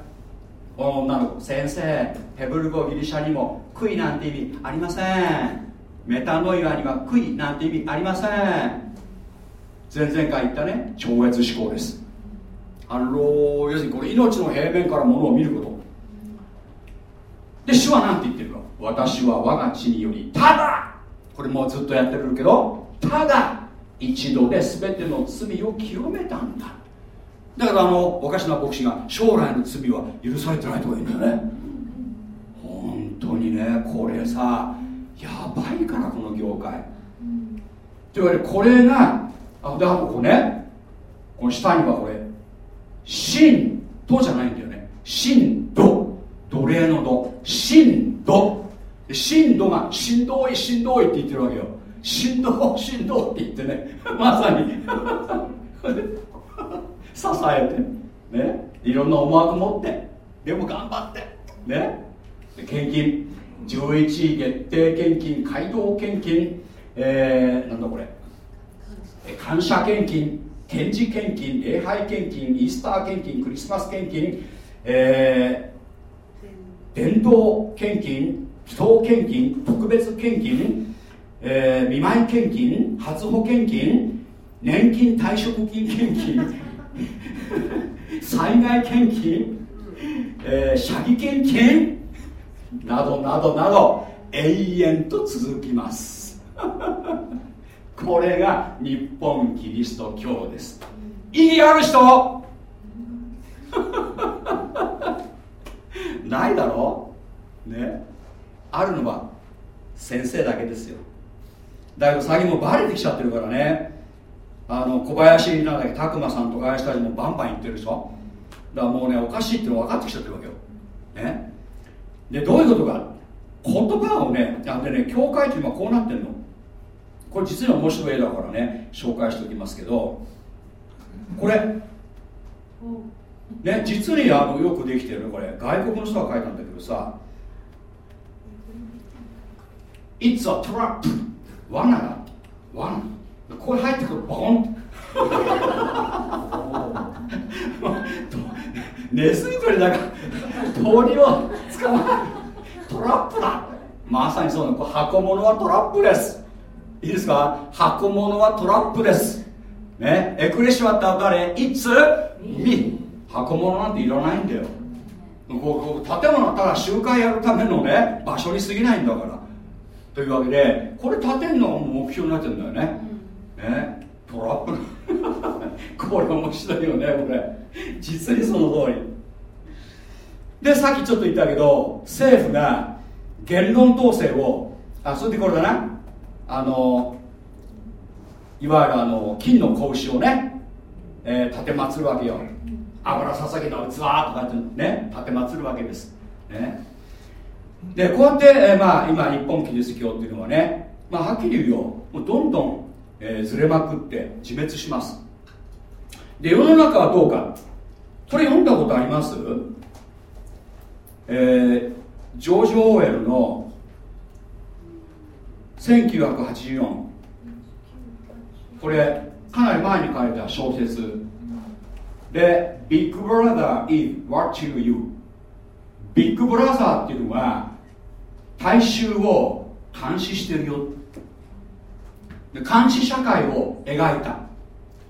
この女の子先生ヘブル語ギリシャにも悔いなんて意味ありません。メタノイアには悔いなんて意味ありません。前々回言ったね超越思考です。あの要するにこれ命の平面からものを見ること。で主は何て言ってるか私は我が血によりただ。これもうずっとやってるけどただ。一度で全ての罪を清めたんだ。だからあのおかしな牧師が将来の罪は許されてないとか言うんだよね。本当にねこれさやばいからこの業界。というわけでこれがあであとここねこの下にはこれ真とじゃないんだよね。真度。奴隷の度。真度。真度がしんどいしんどいって言ってるわけよ。しんどいしんどいって言ってね。まさに。支えて。ね。いろんな思惑持って。でも頑張って。ね。献金。11位月定献金街道献金、えー、なんだこれ。感謝献金。展示献金。礼拝献金。イースター献金。クリスマス献金、えー、伝統献金。祈祷献金。特別献金、えー、見舞い献金初保険金年金退職金献金災害献金、えー、射撃献金などなどなど永遠と続きます。<laughs> これが日本キリスト教です。意義ある人？<laughs> ないだろね？あるのは先生だけですよ。だけど最近もバレてきちゃってるからね。あの小林なんだっけ拓磨さんとかああしたちもバンバン言ってるでしょ。だからもうねおかしいっての分かってきちゃってるわけよ。ね。でどういうことか。言葉をねあでね教会って今こうなってんの。これ実に面白い絵だからね紹介しておきますけど。これ。ね実にあのよくできてるこれ。外国の人が書いたんだけどさ。It's a trap. 罠だ。罠。これ入ってくるボン。ネズミ捕りだから鳥を捕まえトラップだ。まさにそうなの箱物はトラップです。いいですか？箱物はトラップです。ね？エクレシアって誰いつ？み。箱物なんていらないんだよ。こう建物はただ集会やるためのね場所に過ぎないんだから。というわけでこれ建てるのが目標になってるんだよね。ね。トラップ。<laughs> これ面白いよねこれ。実にその通り。でさっきちょっと言ったけど政府が言論統制をあそれでこれだな。あのいわゆるあの金の格子をね、えー、立てまつるわけよ。油捧げた器とかってね立てまつるわけです。ねでこうやって、え、まあ今日本キリスト教っていうのはね、まあ、はっきり言うよ。もうどんどんえー、ずれまくって自滅します。で世の中はどうか。これ読んだことあります？えー、ジョージ・オーエルの1984これかなり前に書いた小説。で「ビッグブラザー is watching you」ビッグブラザーっていうのは大衆を監視してるよ。監視社会を描いた。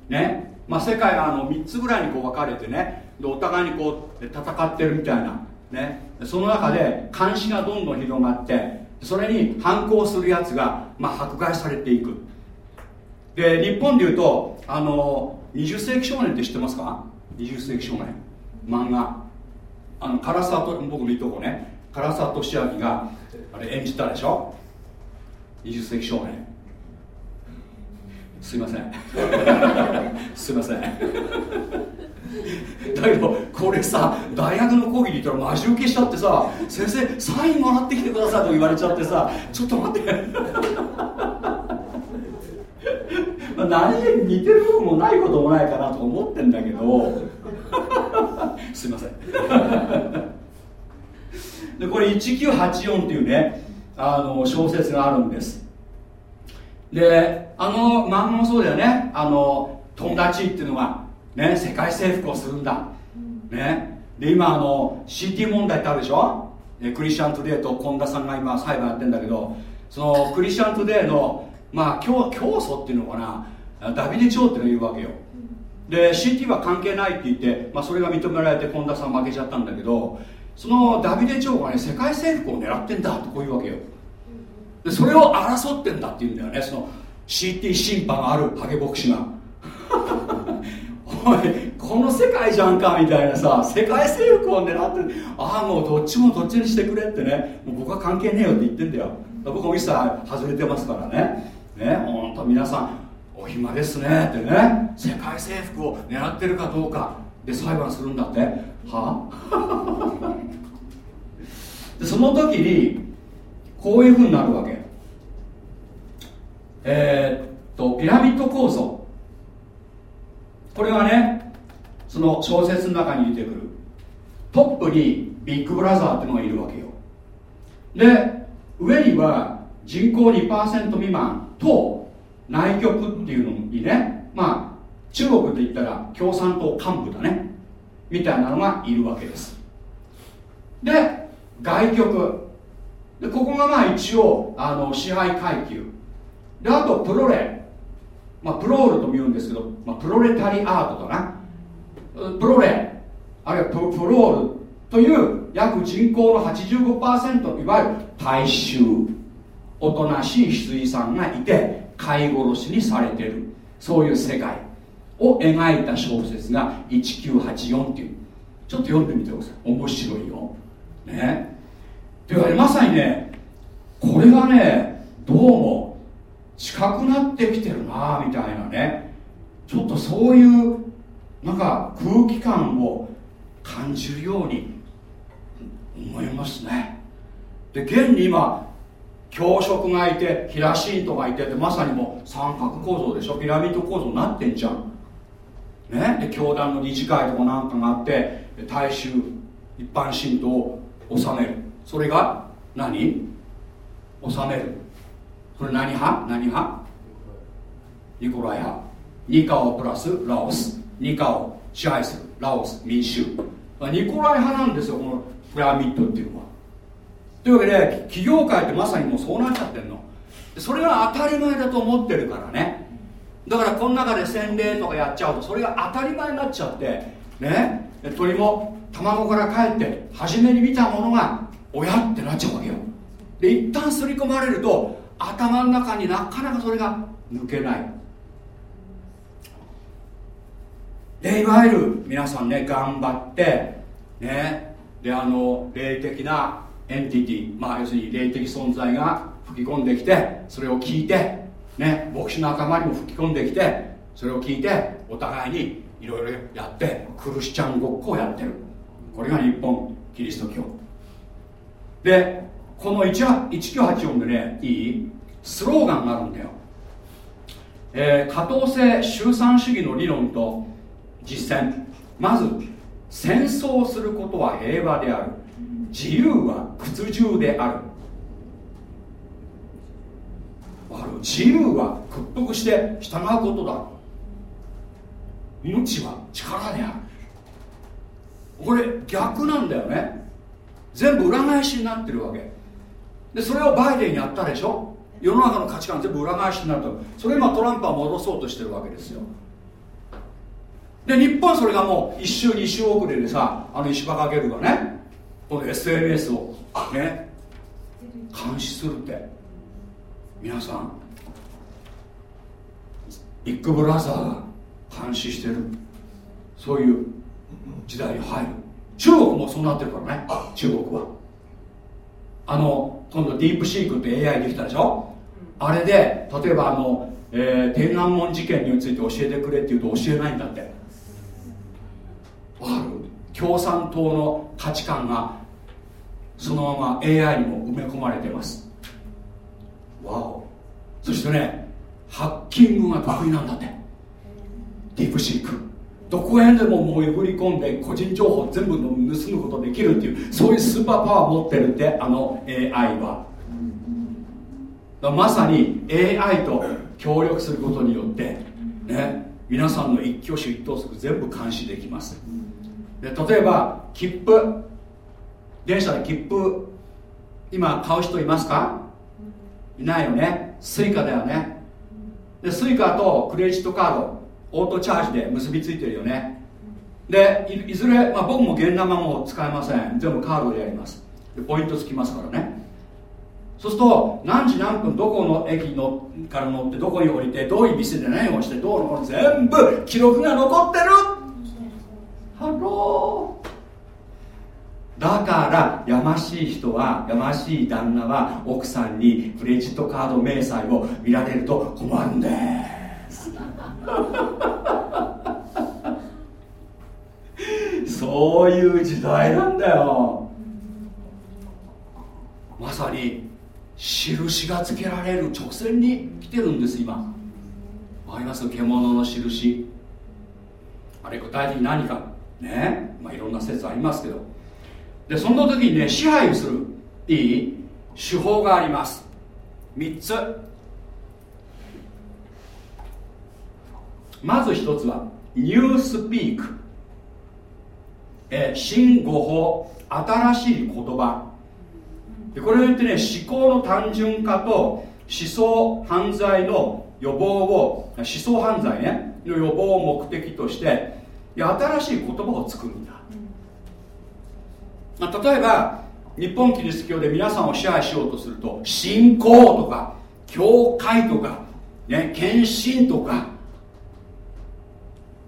ね。まあ、世界はあの3つぐらいにこう分かれてね。でお互いにこう戦ってるみたいな、ね、その中で監視がどんどん広がってそれに反抗するやつが、まあ、迫害されていく。で日本でいうとあの20世紀少年って知ってますか？20世紀少年。漫画。あの唐沢と僕のいとこね。唐沢俊明がれ演じたでしょ？20世紀少年。すいません。<laughs> すいません。<laughs> だけどこれさ大学の講義に行ったらマジ受けしちゃってさ先生サインもらってきてくださいと言われちゃってさちょっと待って。<laughs> まあ何に似てる部分もないこともないかなと思ってんだけど。すいません。でこれ1984っていうねあの小説があるんです。であの漫画もそうだよね。あの友達っていうのがね世界征服をするんだ。ね。で今あの CT 問題ってあるでしょ？クリスチャントゥデーと近田さんが今裁判やってんだけどそのクリスチャントゥデーのまあ教教祖っていうのかな？ダビデ長っていうの言うわけよ。で CT は関係ないって言って、まあ、それが認められて近田さん負けちゃったんだけどそのダビデ長がね世界征服を狙ってんだとこういうわけよ。でそれを争ってんだって言うんだよね。その CT 審判あるハゲ牧師が。<laughs> おいこの世界じゃんかみたいなさ世界征服を狙ってああもうどっちもどっちにしてくれってね。もう僕は関係ねえよって言ってんだよ。僕も一切外れてますからね。ね本当皆さんお暇ですねってね。世界征服を狙ってるかどうか。で裁判するんだって。は？<laughs> でその時にこういうふうになるわけ。えー、っとピラミッド構造。これはねその小説の中に出てくる。トップにビッグブラザーっていうのがいるわけよ。で上には人口2%未満と内局っていうのにね。まあ中国で言ったら共産党幹部だね。みたいなのがいるわけです。で外局。でここがまあ一応あの支配階級。であとプロレ、まあ、プロールとも言うんですけど、まあ、プロレタリアートだな。プロレ。あるいはプロール。という約人口の85%いわゆる大衆。おとなしい羊さんがいて飼い殺しにされてる。そういう世界。を描いた小説が1984っていう。ちょっと読んでみてください。面白いよ。ね。というわけでまさにねこれがねどうも近くなってきてるなみたいなね。ちょっとそういうなんか空気感を感じるように思いますね。で現に今教職がいてヒラシントがいててまさにもう三角構造でしょ？ピラミッド構造になってんじゃん。ねで教団の理事会とかなんかがあって大衆一般信徒を治める。それが何？治める。それ何派？何派？ニコライ派。ニカオプラスラオス。ニカオ支配する。ラオス民衆。ニコライ派なんですよこのピラミッドっていうのは。というわけで企業界ってまさにもうそうなっちゃってるの。それが当たり前だと思ってるからね。だからこの中で洗礼とかやっちゃうとそれが当たり前になっちゃってね？鳥も卵から帰って初めに見たものが親ってなっちゃうわけよ。で一旦刷り込まれると頭の中になかなかそれが抜けない。でいわゆる皆さんね頑張ってね？であの霊的なエンティティまあ要するに霊的存在が吹き込んできてそれを聞いてね牧師の頭にも吹き込んできてそれを聞いてお互いにいろいろやってクルシチャンごっこをやってる。これが日本キリスト教。でこの1984でねいいスローガンがあるんだよ、えー、可当性集産主義の理論と実践。まず戦争することは平和である。自由は屈辱である。あの自由は屈服して従うことだ。命は力である。これ逆なんだよね。全部裏返しになってるわけ。でそれをバイデンやったでしょ。世の中の価値観全部裏返しになった。それ今トランプは戻そうとしてるわけですよ。で日本それがもう一周二周遅れでさあの石破かけるがねこの SNS をね監視するって。皆さんビッグブラザーが監視してるそういう時代に入る。中国もそうなってるからね。中国は。あの今度ディープシークって AI できたでしょ？あれで例えばあの、えー、天安門事件について教えてくれって言うと教えないんだって。わかる？共産党の価値観がそのまま AI にも埋め込まれてますわそしてねハッキングが得意なんだって。ディープシーク。どこへでももう振り込んで個人情報全部盗むことできるっていうそういうスーパーパワー持ってるってあの AI は。まさに AI と協力することによってね皆さんの一挙手一投足全部監視できます。で例えば切符。電車で切符。今買う人いますか？いないよね。スイカだよね。でスイカとクレジットカードオートチャージで結びついてるよね。でいずれ、まあ、僕も現生も使えません。全部カードでやります。でポイントつきますからね。そうすると何時何分どこの駅のから乗ってどこに降りてどういう店で何をしてどうの全部記録が残ってる。Hello。だからやましい人はやましい旦那は奥さんにクレジットカード明細を見られると困るんです。<laughs> そういう時代なんだよ。まさに印がつけられる直前に来てるんです今。わかります？獣の印。あれ具体的に何か。ね。まあいろんな説ありますけどでその時にね支配するいい？手法があります。3つ。まず1つはニュースピーク、え新語法新しい言葉。でこれを言ってね思考の単純化と思想犯罪の予防を思想犯罪ねの予防を目的として新しい言葉を作るんだ、例えば日本キリスト教で皆さんを支配しようとすると信仰とか教会とか、ね、献身とか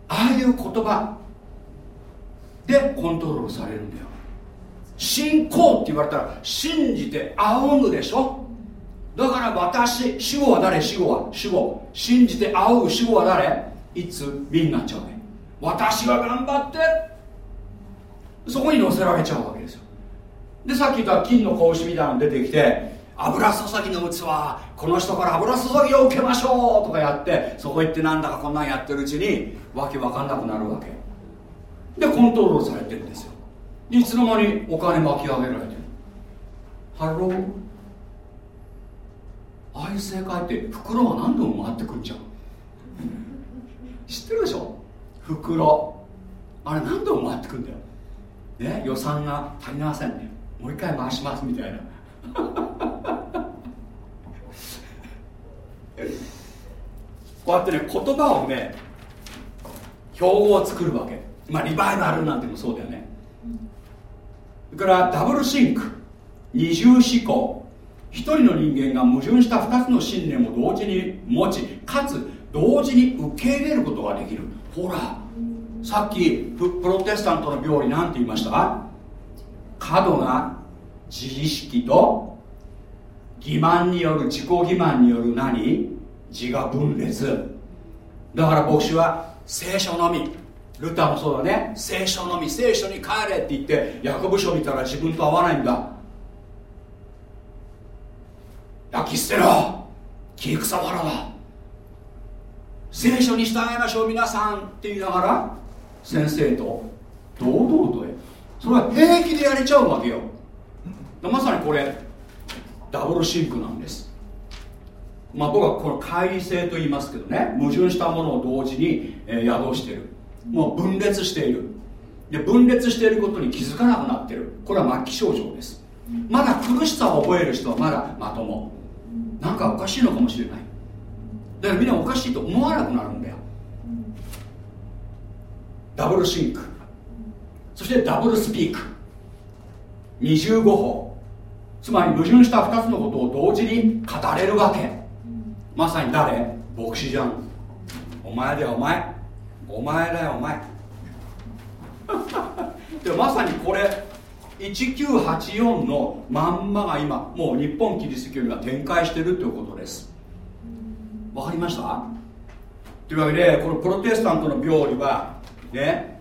ああいう言葉。でコントロールされるんだよ。信仰って言われたら信じて仰ぐでしょ。だから私主語は誰？主語は主語信じて仰ぐ主語は誰？いつ？みになっちゃうね。私は頑張って。そこに乗せられちゃうわけですよ。でさっき言った金の格子みたいなの出てきて油注ぎの器この人から油注ぎを受けましょうとかやってそこ行ってなんだかこんなんやってるうちにわけわかんなくなるわけ。でコントロールされてるんですよ。いつの間にお金巻き上げられてる。 Hello？ああいう教会って袋は何度も回ってくんじゃん。知ってるでしょ？袋。あれ何度も回ってくんだよ。ね予算が足りませんね。もう一回回しますみたいな。<laughs> こうやってね言葉をね標語を作るわけ。まあリバイバルなんてもそうだよね。それからダブルシンク。二重思考。一人の人間が矛盾した二つの信念を同時に持ちかつ同時に受け入れることができる。ほらさっきプロテスタントの病理なんて言いましたか？過度な自意識と欺瞞による自己欺瞞による何？自我分裂。だから牧師は聖書のみ。ルターもそうだね。聖書のみ。聖書に帰れって言ってヤコブ書見たら自分と合わないんだ。焼き捨てろ。木草原だ。聖書に従いましょう皆さんって言いながら。先生と？堂々とそれは平気でやれちゃうわけよ。まさにこれダブルシンクなんです。まあ僕はこの乖離性と言いますけどね。矛盾したものを同時に、えー、宿してる。もう分裂している。で分裂していることに気づかなくなってる。これは末期症状です。まだ苦しさを覚える人はまだまとも。なんかおかしいのかもしれない。だからみんなおかしいと思わなくなるんだよ。ダブルシンク。そしてダブルスピーク。25法つまり矛盾した2つのことを同時に語れるわけ。まさに誰？牧師じゃん。お前だよお前。お前だよお前。<laughs> でまさにこれ1984のまんまが今もう日本キリスト教には展開してるということです。わかりました？というわけでこのプロテスタントの病理はね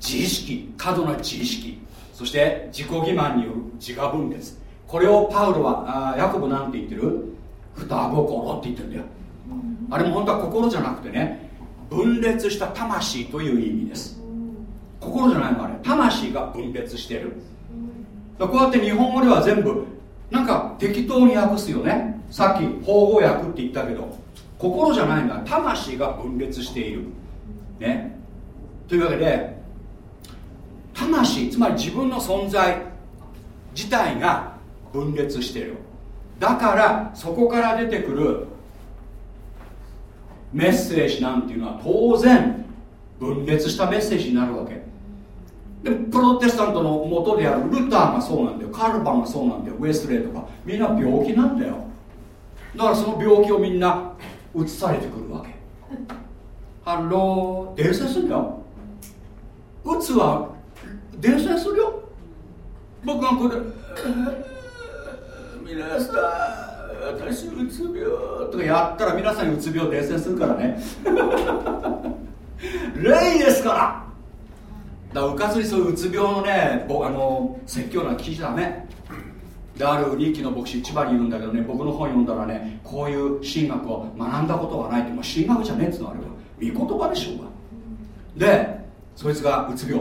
自意識過度な自意識そして自己欺瞞による自我分裂。これをパウロはあヤコブなんて言ってる？双心って言ってるんだよ。あれも本当は心じゃなくてね分裂した魂という意味です。心じゃないのあれ。魂が分裂してる。こうやって日本語では全部なんか適当に訳すよね。さっき法語訳って言ったけど心じゃないのは魂が分裂している。ね。というわけで魂つまり自分の存在自体が分裂している。だからそこから出てくるメッセージなんていうのは当然分裂したメッセージになるわけ。でプロテスタントの元であるルターがそうなんだよ。カルバンがそうなんだよ。ウェスレーとか。みんな病気なんだよ。だからその病気をみんな移されてくるわけ。 Hello。伝染すんだよ。うつは伝染するよ。僕がこれ皆さん私うつ病とかやったら皆さんにうつ病伝染するからね。<laughs> 霊ですから。だからうかつにそういううつ病のね僕あの説教なんか聞いちゃダメ。であるリーキの牧師千葉にいるんだけどね僕の本読んだらねこういう神学を学んだことがないって。もう神学じゃねえっつうのあれは。御言葉でしょうが。でそいつがうつ病。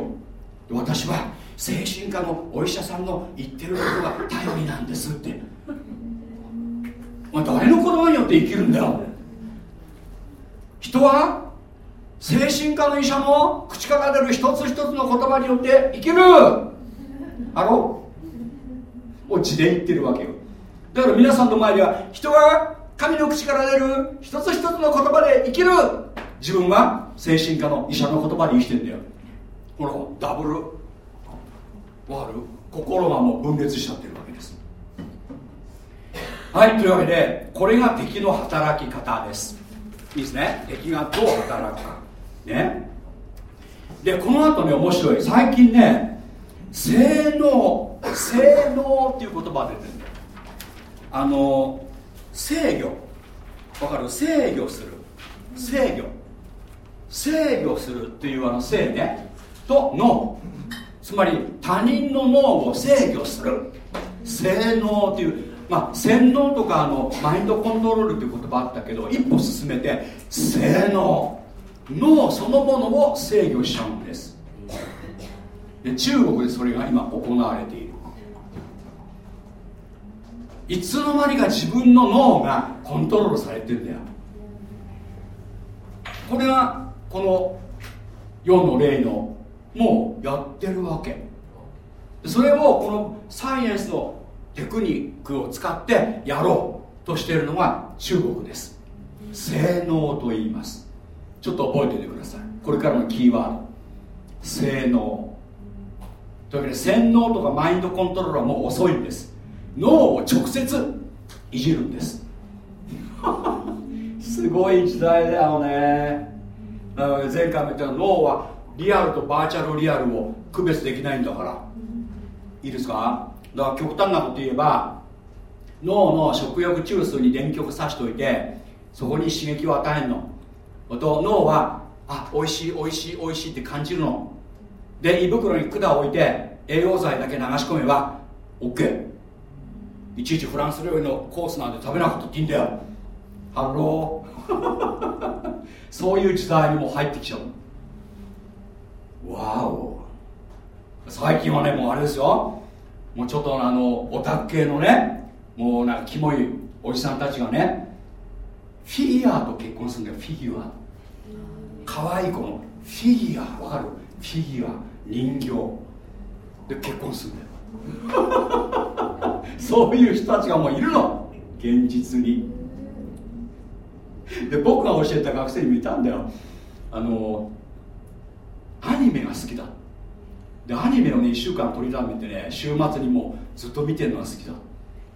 私は精神科のお医者さんの言ってることが頼りなんですって。お前誰の言葉によって生きるんだよ。人は精神科の医者の口から出る一つ一つの言葉によって生きる。あろを字で言ってるわけよ。だから皆さんの前には人は神の口から出る一つ一つの言葉で生きる。自分は精神科の医者の言葉で生きてんだよ。このダブルワール心がもう分裂しちゃってるわけです。はいというわけでこれが敵の働き方です。いいですね？敵がどう働くか。ね？でこの後ね面白い。最近ね性能性能っていう言葉出てるんだよ。あの制御。わかる？制御する。制御。制御するっていうあの性ね。と脳つまり他人の脳を制御する。性能っていうまあ洗脳とかあのマインドコントロールっていう言葉あったけど一歩進めて性能脳そのものを制御しちゃうんです。で中国でそれが今行われている。いつの間にか自分の脳がコントロールされてるんだよ。これがこの世の霊のもうやってるわけ。それをこのサイエンスのテクニックを使ってやろうとしているのが中国です。性能と言います。ちょっと覚えておいてください。これからのキーワード。性能。というわけで洗脳とかマインドコントロールはもう遅いんです。脳を直接いじるんです。<laughs> すごい時代だよね。前回も言った脳はリアルとバーチャルリアルを区別できないんだから。いいですか？だから極端なこと言えば脳の食欲中枢に電極さしといてそこに刺激を与えるの。と脳はあ美味しい美味しい美味しいって感じるの。で胃袋に管を置いて栄養剤だけ流し込めば OK いちいちフランス料理のコースなんて食べなくたっていいんだよ。 Hello。<laughs> そういう時代にも入ってきちゃう。 Wow。最近はねもうあれですよ。もうちょっとあのオタク系のねもうなんかキモいおじさんたちがねフィギュアと結婚するんだよフィギュア。可愛い子の。フィギュア。わかる？フィギュア。人形。で結婚するんだよ。<laughs> そういう人たちがもういるの。現実に。で僕が教えた学生にもいたんだよ。あのアニメが好きだ。でアニメをね1週間取りためてね週末にもうずっと見てるのが好きだ、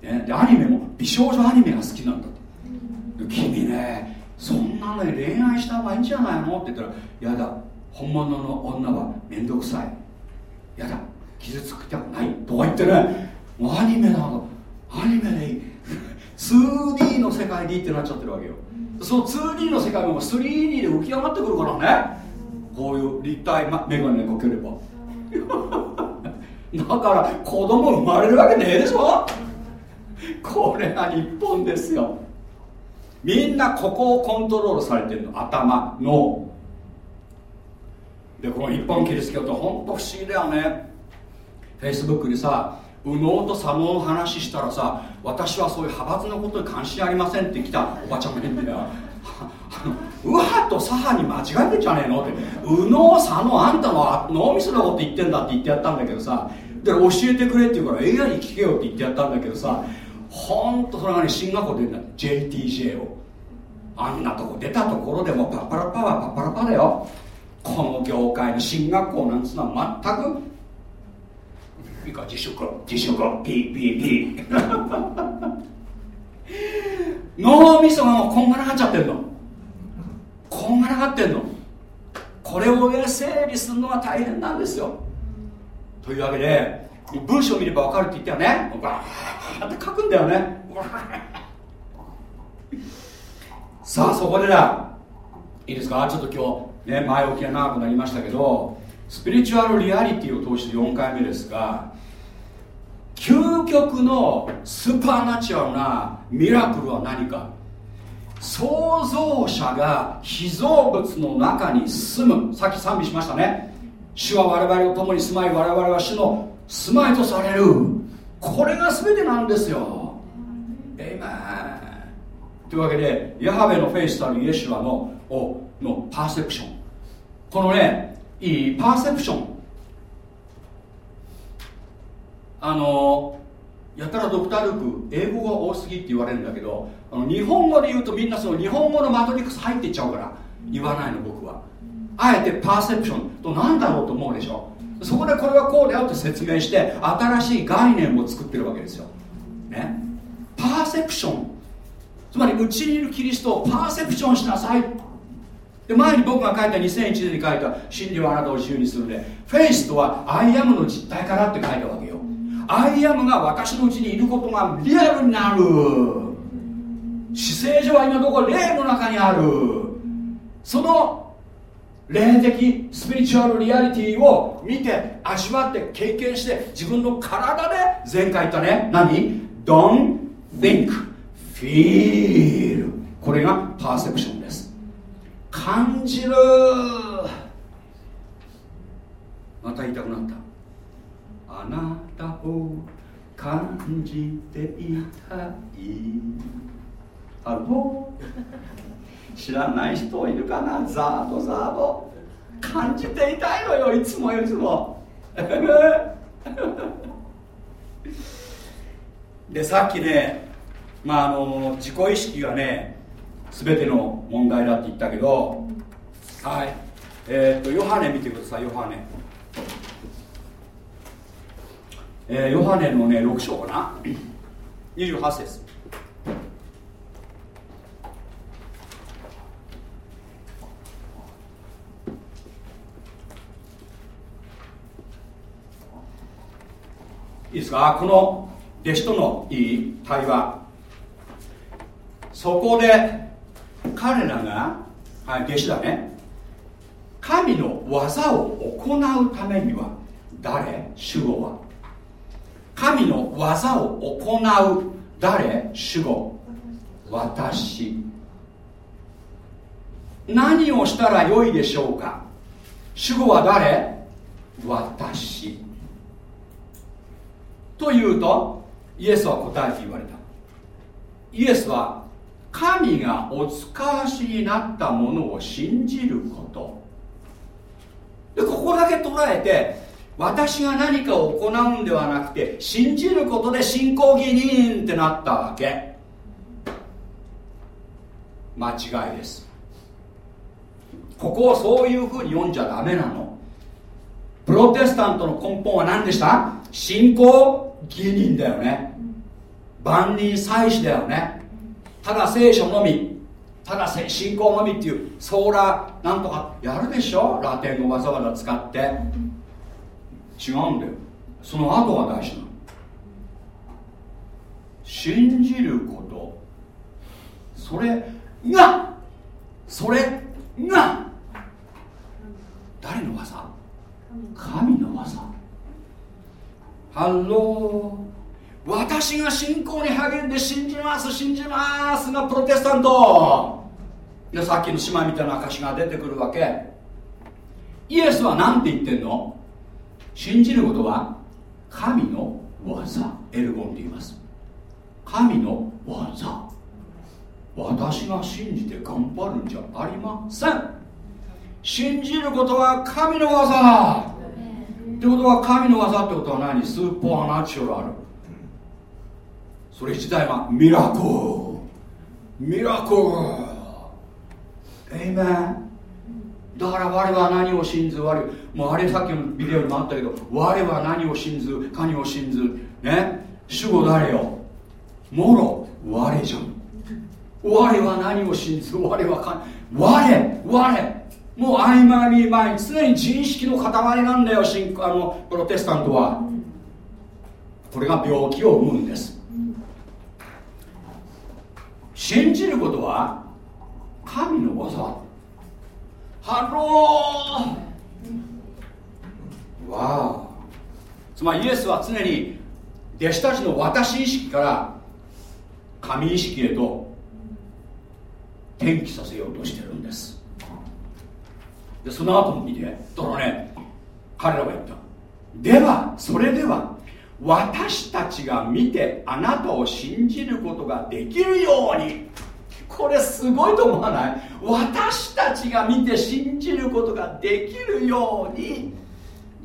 ね、でアニメも美少女アニメが好きなんだって君ねそんなのに恋愛した方がいいんじゃないのって言ったらやだ本物の女は面倒くさい。やだ傷つきたくない。とか言ってねもうアニメなのアニメでいい。<laughs> 2D の世界でいいってなっちゃってるわけよ。その 2D の世界も 3D で浮き上がってくるからねこういう立体メガネかければ。<laughs> だから子供生まれるわけねえでしょ？これが日本ですよ。みんなここをコントロールされてるの。頭脳。でこの日本キリスト教って本当不思議だよね。フェイスブックにさ右脳と左脳の話したらさ私はそういう派閥のことに関心ありませんって来たおばちゃんがいるんだよ。右派と左派に間違えてんじゃねえの？って。右脳左脳あんたの脳みそのこと言ってんだって言ってやったんだけどさ。で教えてくれって言うから AI に聞けよって言ってやったんだけどさ。ほんとそれがね進学校出るんだ JTJ を。あんなとこ出たところでもパッパラパはパッパラパだよ。この業界の進学校なんつうのは全く。いいか自粛。自粛。ピーピーピー。<laughs> 脳みそがもうこんがらがっちゃってんの。こんがらがってんの？これを整理するのは大変なんですよ。というわけで文章を見れば分かるって言ったよね？バーって書くんだよね。さあそこでだ。いいですか？ちょっと今日ね前置きが長くなりましたけどスピリチュアルリアリティを通して4回目ですが究極のスーパーナチュラルなミラクルは何か？創造者が被造物の中に住む。さっき賛美しましたね。主は我々と共に住まい我々は主の住まいとされる。これが全てなんですよ。エイメンというわけでヤハベのフェイスたるイエシュアのおのパーセプション。このねいいパーセプション。あのやたらドクター・ルーク英語が多すぎって言われるんだけどあの日本語で言うとみんなその日本語のマトリックス入っていっちゃうから言わないの僕は。あえて perception と何だろうと思うでしょ。そこでこれはこうだよって説明して新しい概念を作ってるわけですよ、ね、 perception。つまりうちにいるキリストを perception しなさい。で前に僕が書いた2001年に書いた真理はあなたを自由にするでフェイスとはアイアムの実体からって書いたわけよ。アイアムが私のうちにいることがリアルになる。姿勢上は今どこ霊の中にある。その霊的スピリチュアルリアリティを見て味わって経験して自分の体で前回言ったね。何？Don't think feel. これがパーセプションです。感じる。また言いたくなった。あなたを感じていたい。あの知らない人いるかな？ザードザード。感じていたいのよいつもいつも。<laughs> でさっきねまああの自己意識がね全ての問題だって言ったけどはい。えっ、ー、とヨハネ見てくださいヨハネ。えー、ヨハネのね6章かな？28節。いいですかこの弟子とのいい対話。そこで彼らが、はい、弟子だね。神の技を行うためには誰？主語は。神の技を行う誰？主語。私。何をしたらよいでしょうか？主語は誰？私。というとイエスは答えて言われた。イエスは神がお使わしになったものを信じること。でここだけ捉えて私が何かを行うんではなくて信じることで信仰義人ってなったわけ。間違いです。ここをそういうふうに読んじゃダメなの。プロテスタントの根本は何でした？信仰義人だよね。万人祭司だよね。ただ聖書のみ。ただ信仰のみっていうソーラーなんとかやるでしょ？ラテン語わざわざ使って。違うんだよ。その後が大事なの。信じること。それがそれが誰の業？神の業。ハロー私が信仰に励んで信じます信じますがプロテスタント。でさっきの島みたいな証が出てくるわけ。イエスは何て言ってんの？信じることは神の業。エルゴンって言います。神の技。私が信じて頑張るんじゃありません。信じることは神の技ってことは神の技ってことは何？スーパーナチュラル。それ自体はミラクル。ミラクル。エイメンだから我は何を信ず？我もうあれさっきのビデオにもあったけど我は何を信ず？神を信ず？ね？主語誰よ？もろ。我じゃん。我は何を信ず？我は神。我我。もう曖昧に前に常に自意識の塊なんだよあのプロテスタントは。これが病気を生むんです。信じることは神の業。 Hello。わあつまりイエスは常に弟子たちの私意識から神意識へと転機させようとしてるんです。でその後も見てだからね彼らは言った。ではそれでは私たちが見てあなたを信じることができるように。これすごいと思わない？私たちが見て信じることができるように。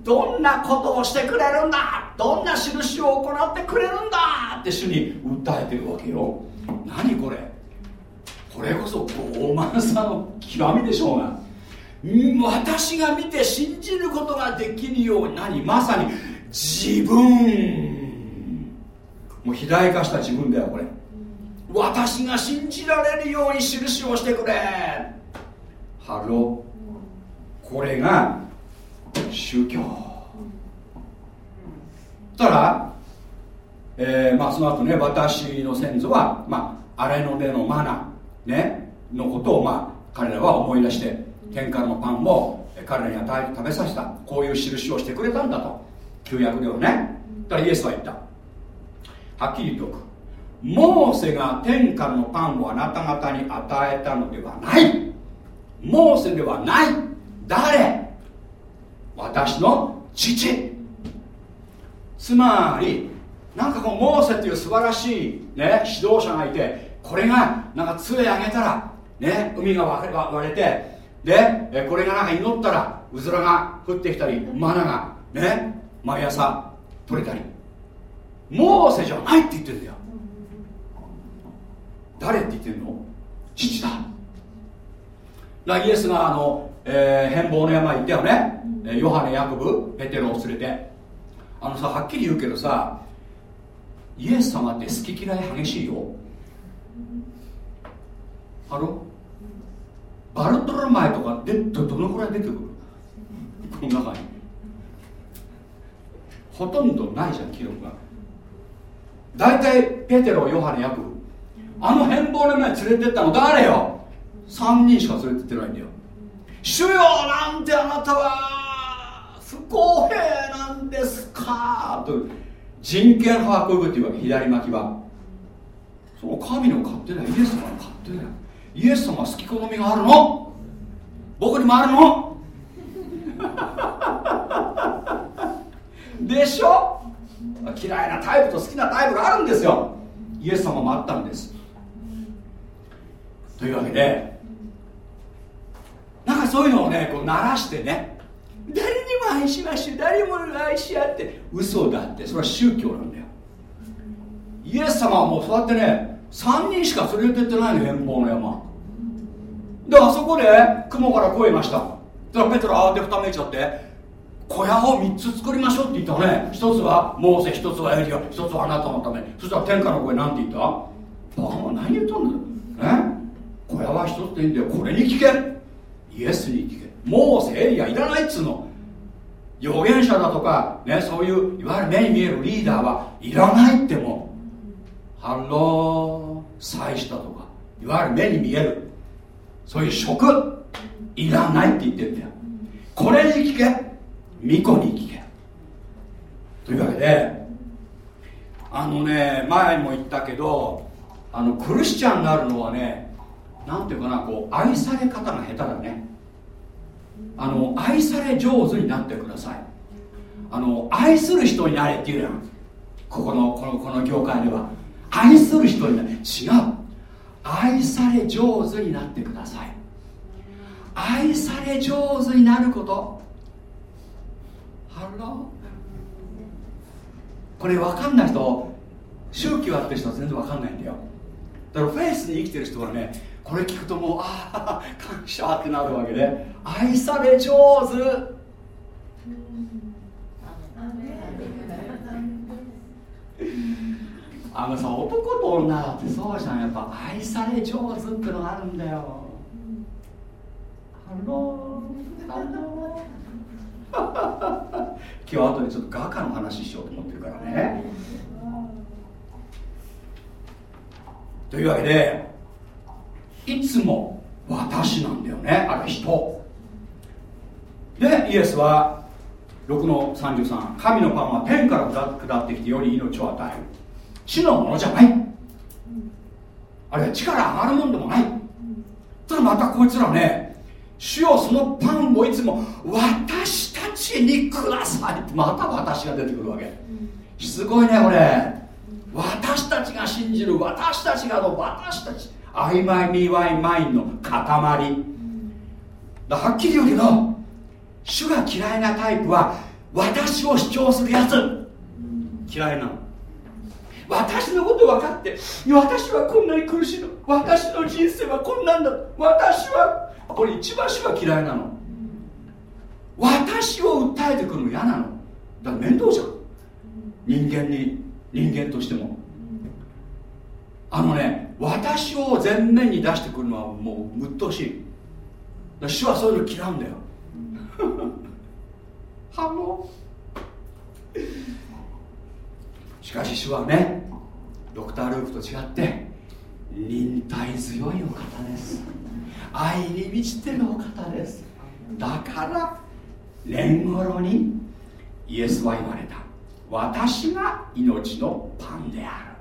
どんなことをしてくれるんだ？どんな印を行ってくれるんだ？って主に訴えてるわけよ。何これ？これこそ傲慢さの極みでしょうが。私が見て信じることができるように何まさに自分。もう肥大化した自分だよこれ。私が信じられるように印をしてくれ。ハロこれが宗教。たら、えーまあ、その後ね私の先祖は、まあ、あれの根のマナ、ね、のことを、まあ、彼らは思い出して天からのパンを彼らに与え食べさせた。こういう印をしてくれたんだと。旧約ではね。だからイエスは言った。はっきり言っておく。モーセが天からのパンをあなた方に与えたのではない。モーセではない。誰？私の父。つまりなんかこうモーセっていう素晴らしい、ね、指導者がいてこれがなんか杖あげたら、ね、海が割れてでこれがなんか祈ったらうずらが降ってきたりマナがね毎朝取れたり。モーセじゃないって言ってるんだよ。誰って言ってるの？父だ。ライエスがあの、えー、変貌の山行ったよね、ヨハネ・ヤコブペテロを連れて。あのさはっきり言うけどさイエス様って好き嫌い激しいよ。あの？バルトルマイとかでどどのくらい出てくる？この中に。ほとんどないじゃん記録が。大体ペテロヨハネヤコブ。あの変貌の前連れてったの誰よ？3人しか連れてってないんだよ。主よなんてあなたは不公平なんですか？と人権派はこういうわけ左巻きは。その神の勝手だイエス様の勝手だよ。イエス様好き好みがあるの？僕にもあるの？<laughs> でしょ？嫌いなタイプと好きなタイプがあるんですよ。イエス様もあったんです。というわけでなんかそういうのをねこう鳴らしてね誰にも愛しましょう誰にも愛し合って嘘だってそれは宗教なんだよ。イエス様はもうそうやってね3人しか連れてってないの遠方の山。であそこで雲から声がした。だからペトロ慌てふためいちゃって小屋を3つ作りましょうって言ったのね。一つはモーセ一つはエリア一つはあなたのため。そしたら天下の声なんて言った？バカも何言ったんだよ。ね小屋は一つでいいんだよ。これに聞け。イエスに聞け。モーセエリアいらないっつうの。預言者だとか、ね、そういういわゆる目に見えるリーダーはいらないっても。反論祭司だとかいわゆる目に見える。そういう職いらないって言ってるんだよ。これに聞け。巫女に聞け。というわけであのね前にも言ったけどあのクリスチャンになるのはねなんていうかなこう愛され方が下手だね。あの愛され上手になってください。あの愛する人になれっていうやん。ここのこのこの業界では。愛する人になれ。違う。愛され上手になってください。愛され上手になること。ハロこれ分かんない人宗教やってる人は全然分かんないんだよ。だからフェイスに生きてる人はねこれ聞くともうああ <laughs> 感謝ってなるわけで。愛され上手。あのさ男と女だってそうじゃん。やっぱ愛され上手ってのがあるんだよ。 Hello Hello 今日後でちょっと雅歌の話しようと思ってるからね。というわけでいつも私なんだよねある人。でイエスは6の33神のパンは天から下ってきてより命を与える地のものじゃない。あれは地から上がるもんでもない。ただまたこいつらね主よそのパンをいつも私たちにくださいってまた私が出てくるわけ。すごいねこれ。私たちが信じる私たちがの私たち曖昧ミーワイマインの塊。だはっきり言うけど主が嫌いなタイプは私を主張するやつ嫌いなの。私のこと分かって私はこんなに苦しいの。私の人生はこんなんだ。私はこれ一番主が嫌いなの。私を訴えてくるの嫌なの。だから面倒じゃん。人間に人間としても。あのね私を前面に出してくるのはもううっとしい。主はそういうの嫌うんだよ。ハ <laughs> ロしかし主はねドクター・ルークと違って忍耐強いお方です。愛に満ちてるお方です。だから年頃にイエスは言われた。私が命のパンである。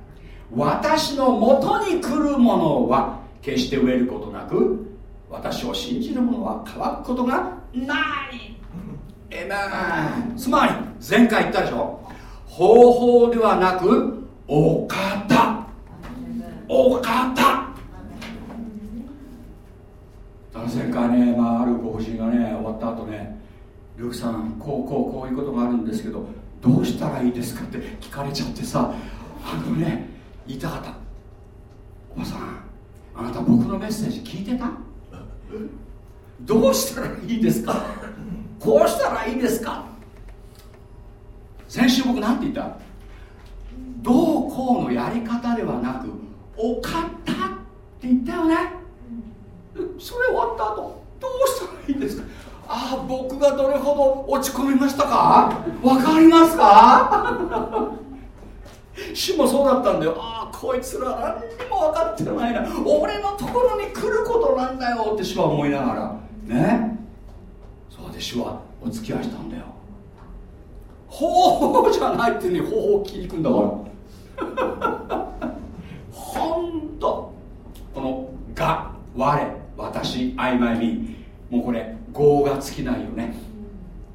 私のもとに来るものは決して飢えることなく私を信じる者は乾くことがない。えめつまり前回言ったでしょ？方法ではなくお方。お方。前回ね、まあ、あるご婦人がね終わった後ねルークさんこうこうこういうことがあるんですけどどうしたらいいですかって聞かれちゃってさあのね言いたかった。おばさんあなた僕のメッセージ聞いてた？どうしたらいいですか？こうしたらいいですか？先週僕何て言った？どうこうのやり方ではなくお方って言ったよね？それ終わった後どうしたらいいですか？ああ僕がどれほど落ち込みましたか？わかりますか？主もそうだったんだよああこいつら何にも分かってないな。俺のところに来ることなんだよって主は思いながら。ね？そうで主はお付き合いしたんだよ。方法じゃないっていうのに方法を聞きに行くんだから。ほんと。この「が」「我」「私」「曖昧に」もうこれ業が尽きないよね。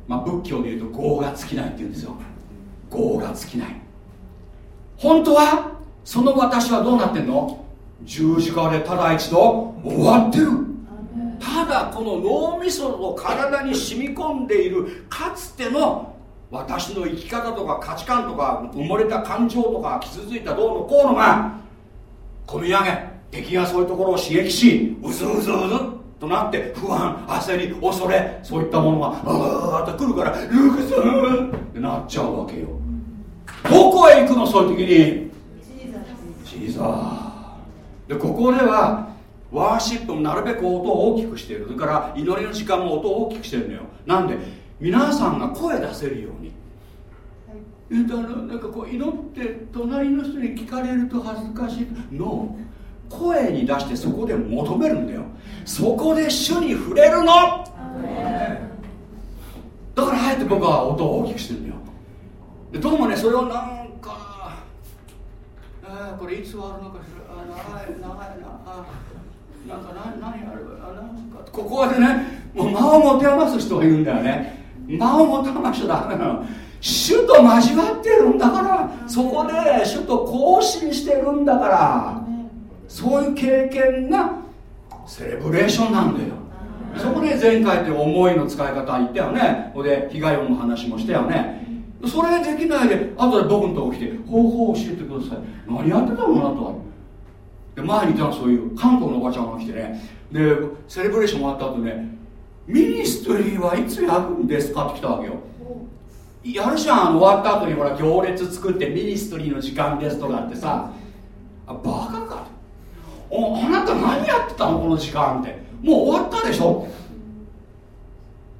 まあ仏教でいうと業が尽きないって言うんですよ。業が尽きない。本当はその私はどうなってんの？十字架でただ一度終わってる。ただこの脳みそと体に染み込んでいるかつての私の生き方とか価値観とか埋もれた感情とか傷ついたどうのこうのが込み上げ敵がそういうところを刺激しうずうずうずとなって不安焦り恐れそういったものがあーっと来るからルークスンってなっちゃうわけよ。どこへ行くのそういう時に？チーザーでここではワーシップもなるべく音を大きくしている。それから祈りの時間も音を大きくしてるのよ。なんで皆さんが声出せるように。だからなんかこう祈って隣の人に聞かれると恥ずかしい。の声に出してそこで求めるんだよ。そこで主に触れるの。だからあえて僕は音を大きくしてるんだよ。でどうもねそれをなんかあこれいつ終わるのかしら。あ長い長いな。あなんか何何やればあなんか。ここでねもう間を持て余す人がいるんだよね。間を持て余しちゃダメな主と交わってるんだからそこで主と交信してるんだからそういう経験がセレブレーションなんだよ。そこで前回って思いの使い方言ったよね。ほで被害音の話もしたよね。それできないで後で僕のとこ来て方法を教えてください。何やってたのかなとで前にいたのそういう韓国のおばちゃんが来てね。でセレブレーション終わった後ねミニストリーはいつやるんですか？って来たわけよ。やるじゃん。終わった後にほら行列作ってミニストリーの時間ですとかってさ。あバカかおあなた何やってたの？この時間って。もう終わったでしょ？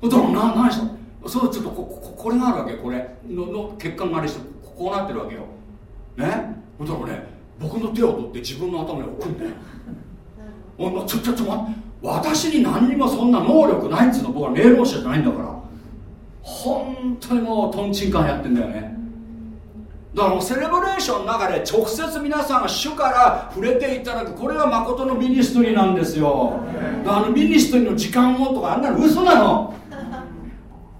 だからな何したそうちょっとこここれがあるわけこれ。のの血管があれしてこうなってるわけよ。ね？だからね僕の手を取って自分の頭に置くんだよ。おちょちょちょ待って。私に何にもそんな能力ないっつうの僕は霊能者じゃないんだから。本当にもうとんちんカンやってんだよね。だからもうセレブレーションの中で直接皆さんが主から触れていただく。これが誠のミニストリーなんですよ。だからあのミニストリーの時間をとかあんなの嘘なの。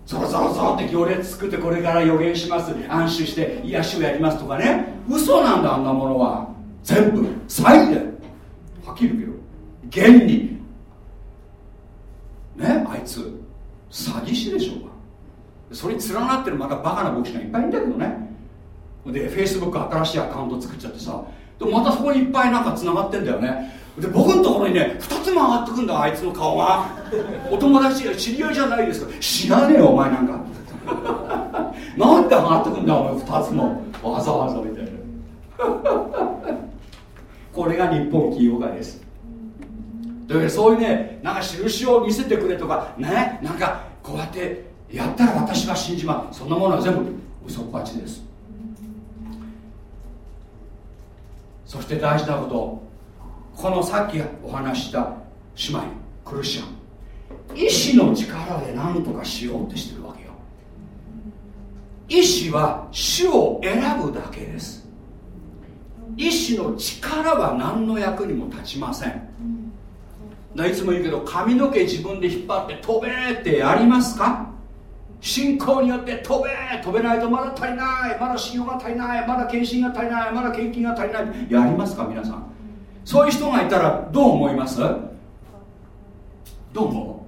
ゾロゾロゾロって行列作ってこれから予言します。按手して癒しをやりますとかね。嘘なんだあんなものは。全部。詐欺で。はっきり言うけど。現に。ねあいつ。詐欺師でしょうか。それに連なってるまたバカな牧師がいっぱいいるんだけどね。でフェイスブック新しいアカウント作っちゃってさ。でまたそこにいっぱいなんかつながってんだよね。で僕のところにね2つも上がってくんだあいつの顔が。お友達や知り合いじゃないですか。知らねえよお前なんか。<laughs> なんで上がってくんだお前2つも。わざわざみたいな。これが日本企業界です。でそういうねなんか印を見せてくれとかねなんかこうやってやったら私は信じますそんなものは全部嘘っぱちです。そして大事なことこのさっきお話した姉妹クルシャン。意志の力で何とかしようってしてるわけよ。意志は主を選ぶだけです。意志の力は何の役にも立ちません。いつも言うけど髪の毛自分で引っ張って飛べってやりますか？信仰によって飛べ飛べないとまだ足りない。まだ信用が足りない。まだ献身が足りない。まだ献金が足りない。やりますか皆さん？そういう人がいたらどう思います？どう思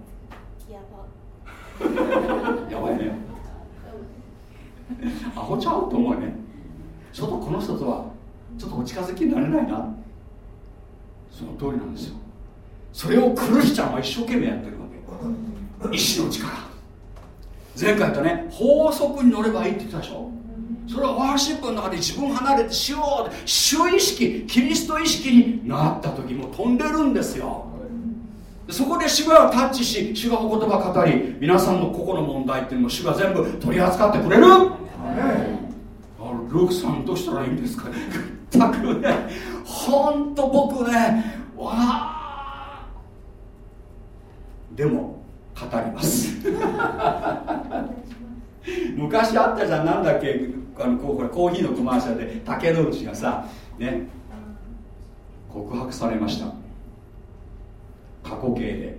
う？やば。<laughs> やばいね。アホちゃうと思うね。ちょっとこの人とはちょっとお近づきになれないな。その通りなんですよそれをクルスチャンは一生懸命やってるわけ意志の力。前回とね法則に乗ればいいって言ったでしょ？それはワーシップの中で自分離れて主を主意識キリスト意識になった時も飛んでるんですよ。そこで主がタッチし主がお言葉語り皆さんの個々の問題っていうのも主が全部取り扱ってくれる。あルークさんどうしたらいいんですか？<laughs> たくねほんと僕ねわあでも語ります。<laughs> 昔あったじゃんなんだっけ？あのこれコーヒーのコマーシャルで竹之内がさね告白されました。過去形で。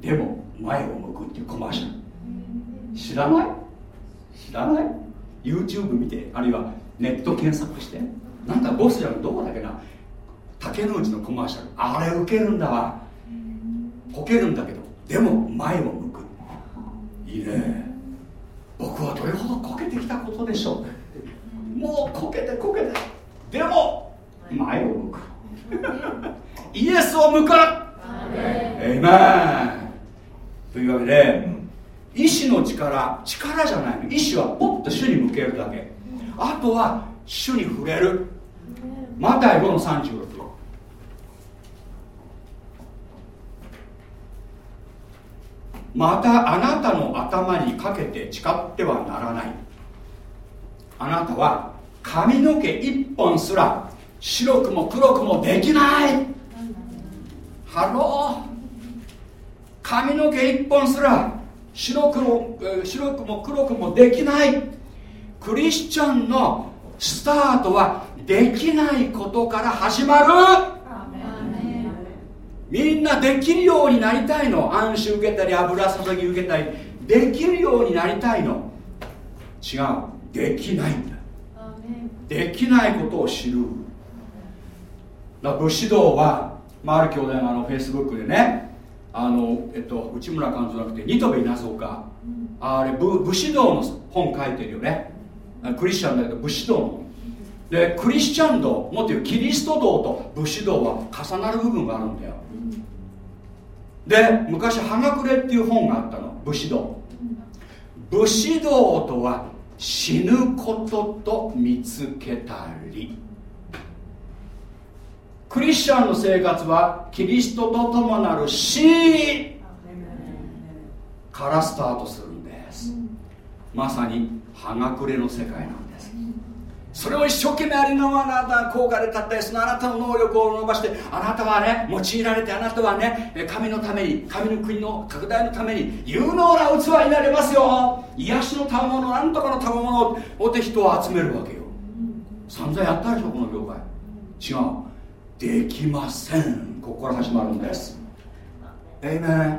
でも前を向くっていうコマーシャル。知らない？知らない？YouTube 見てあるいはネット検索してなんかボスじゃんどこだっけな？竹之内のコマーシャル。あれウケるんだわ。こけるんだけどでも前を向く。いいね。僕はどれほどこけてきたことでしょうもうこけてこけてでも前を向く。イエスを向くえいめというわけで意志の力力じゃないの。意志はポッと主に向けるだけ。あとは主に触れる。マタイ5の36またあなたの頭にかけて誓ってはならない。あなたは髪の毛一本すら白くも黒くもできない。Hello。髪の毛一本すら白くも白くも黒くもできない。クリスチャンのスタートはできないことから始まる。みんなできるようになりたいの。按手受けたり油注ぎ受けたり。できるようになりたいの。違う。できないんだ。できないことを知る。だ武士道は、まあ、ある兄弟があのフェイスブックでねあの、えっと、内村監督じゃなくて新戸部稲造かあれ武武士道の本書いてるよね。クリスチャンだけど武士道の。でクリスチャン道もっと言うキリスト道と武士道は重なる部分があるんだよで昔「はがくれ」っていう本があったの。武士道。武士道とは死ぬことと見つけたり。クリスチャンの生活はキリストと共なる死。からスタートするんです。まさにはがくれの世界なんですそれを一生懸命ありのままあなたは効果で立ったりそのあなたの能力を伸ばしてあなたはね用いられてあなたはね神のために神の国の拡大のために有能な器になれますよ。癒しの賜物なんとかの賜物をて人を集めるわけよ。散々やったでしょこの業界。違う。できません。ここから始まるんです。えいめ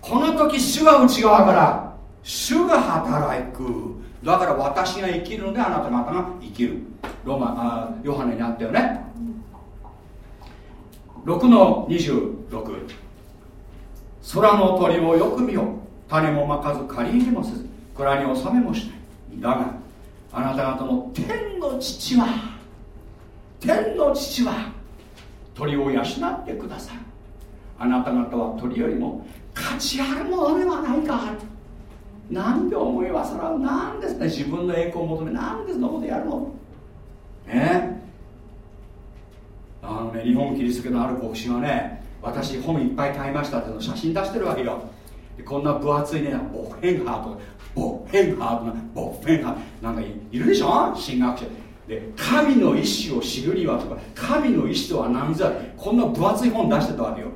この時主は内側から主が働く。だから私が生きるのであなた方が生きる。ロマあヨハネにあったよね。6の26空の鳥をよく見よ。種もまかず借り入れもせず。蔵に納めもしない。だがあなた方の天の父は天の父は鳥を養ってくださいあなた方は鳥よりも価値あるものではないか。なんで思い煩うなんですね？自分の栄光を求めなんでそんなことやるの？ね？あのね日本キリスト教のある牧師はね私本いっぱい買いましたっての写真出してるわけよ。こんな分厚いねボッフェンハートボッフェンハートなボッフェンハート。なんかいるでしょ？神学者。で神の意志を知るにはとか神の意志とは何ぞやこんな分厚い本出してたわけよ。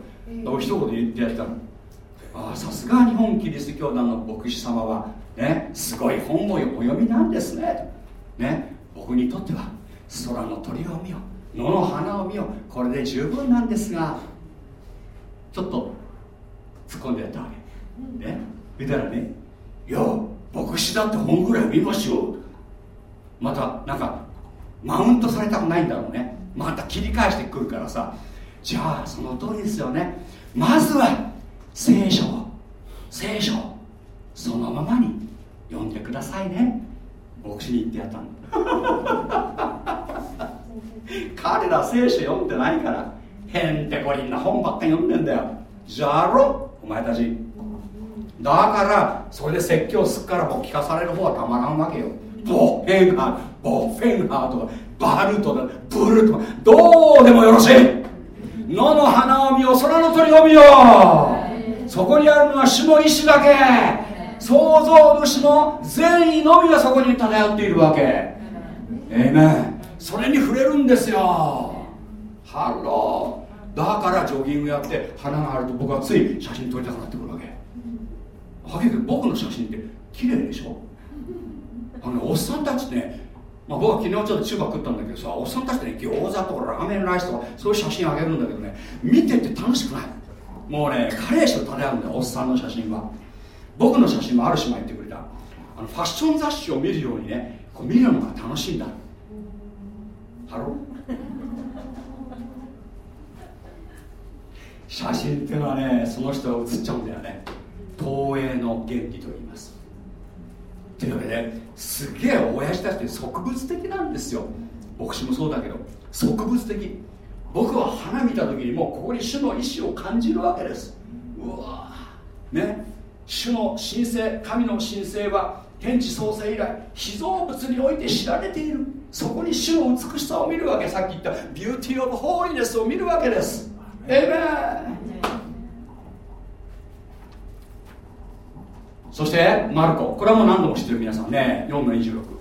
だから一言言ってやったのああさすが日本キリスト教団の牧師様はねすごい本をお読みなんですね。ね僕にとっては空の鳥を見よ野の花を見よこれで十分なんですがちょっと突っ込んでやったわけね見たらねいや牧師だって本ぐらい見ますよ。またなんかマウントされたくないんだろうね。また切り返してくるからさ。じゃあその通りですよね。まずは聖書を聖書をそのままに読んでくださいね。牧師に言ってやったの。<laughs> 彼ら聖書読んでないからへんてこりんな本ばっかり読んでんだよ。じゃろ？お前たち。だからそれで説教すっからも聞かされる方はたまらんわけよ。ボッフェンハーボッフェンハーとかバルトだブルとかどうでもよろしい。野の花を見よ空の鳥を見よ。そこにあるのは主の意志だけ。創造主の善意のみがそこに漂っているわけ。ええねそれに触れるんですよ。ハローだからジョギングやって花があると僕はつい写真撮りたくなってくるわけ。はげく僕の写真って綺麗でしょ？あのおっさんたちねまあ、僕は昨日ちょっと中華食ったんだけどさおっさんたちで、ね、餃子とかラーメンライスとかそういう写真あげるんだけどね見てて楽しくない？もうね加齢臭漂うんだよおっさんの写真は。僕の写真もある島言ってくれた。あのファッション雑誌を見るようにねこう見るのが楽しいんだ。ハロ <laughs> 写真っていうのはねその人が写っちゃうんだよね。投影の原理と言います。というわけですげえ親父たちって植物的なんですよ。牧師もそうだけど植物的。僕は花見た時にもうここに主の意志を感じるわけです。うわね。主の神聖神の神聖は天地創生以来被造物において知られている。そこに主の美しさを見るわけ。さっき言った beauty of holiness を見るわけです。エメンそしてマルコ。これはもう何度も知ってる皆さん。ね。4の26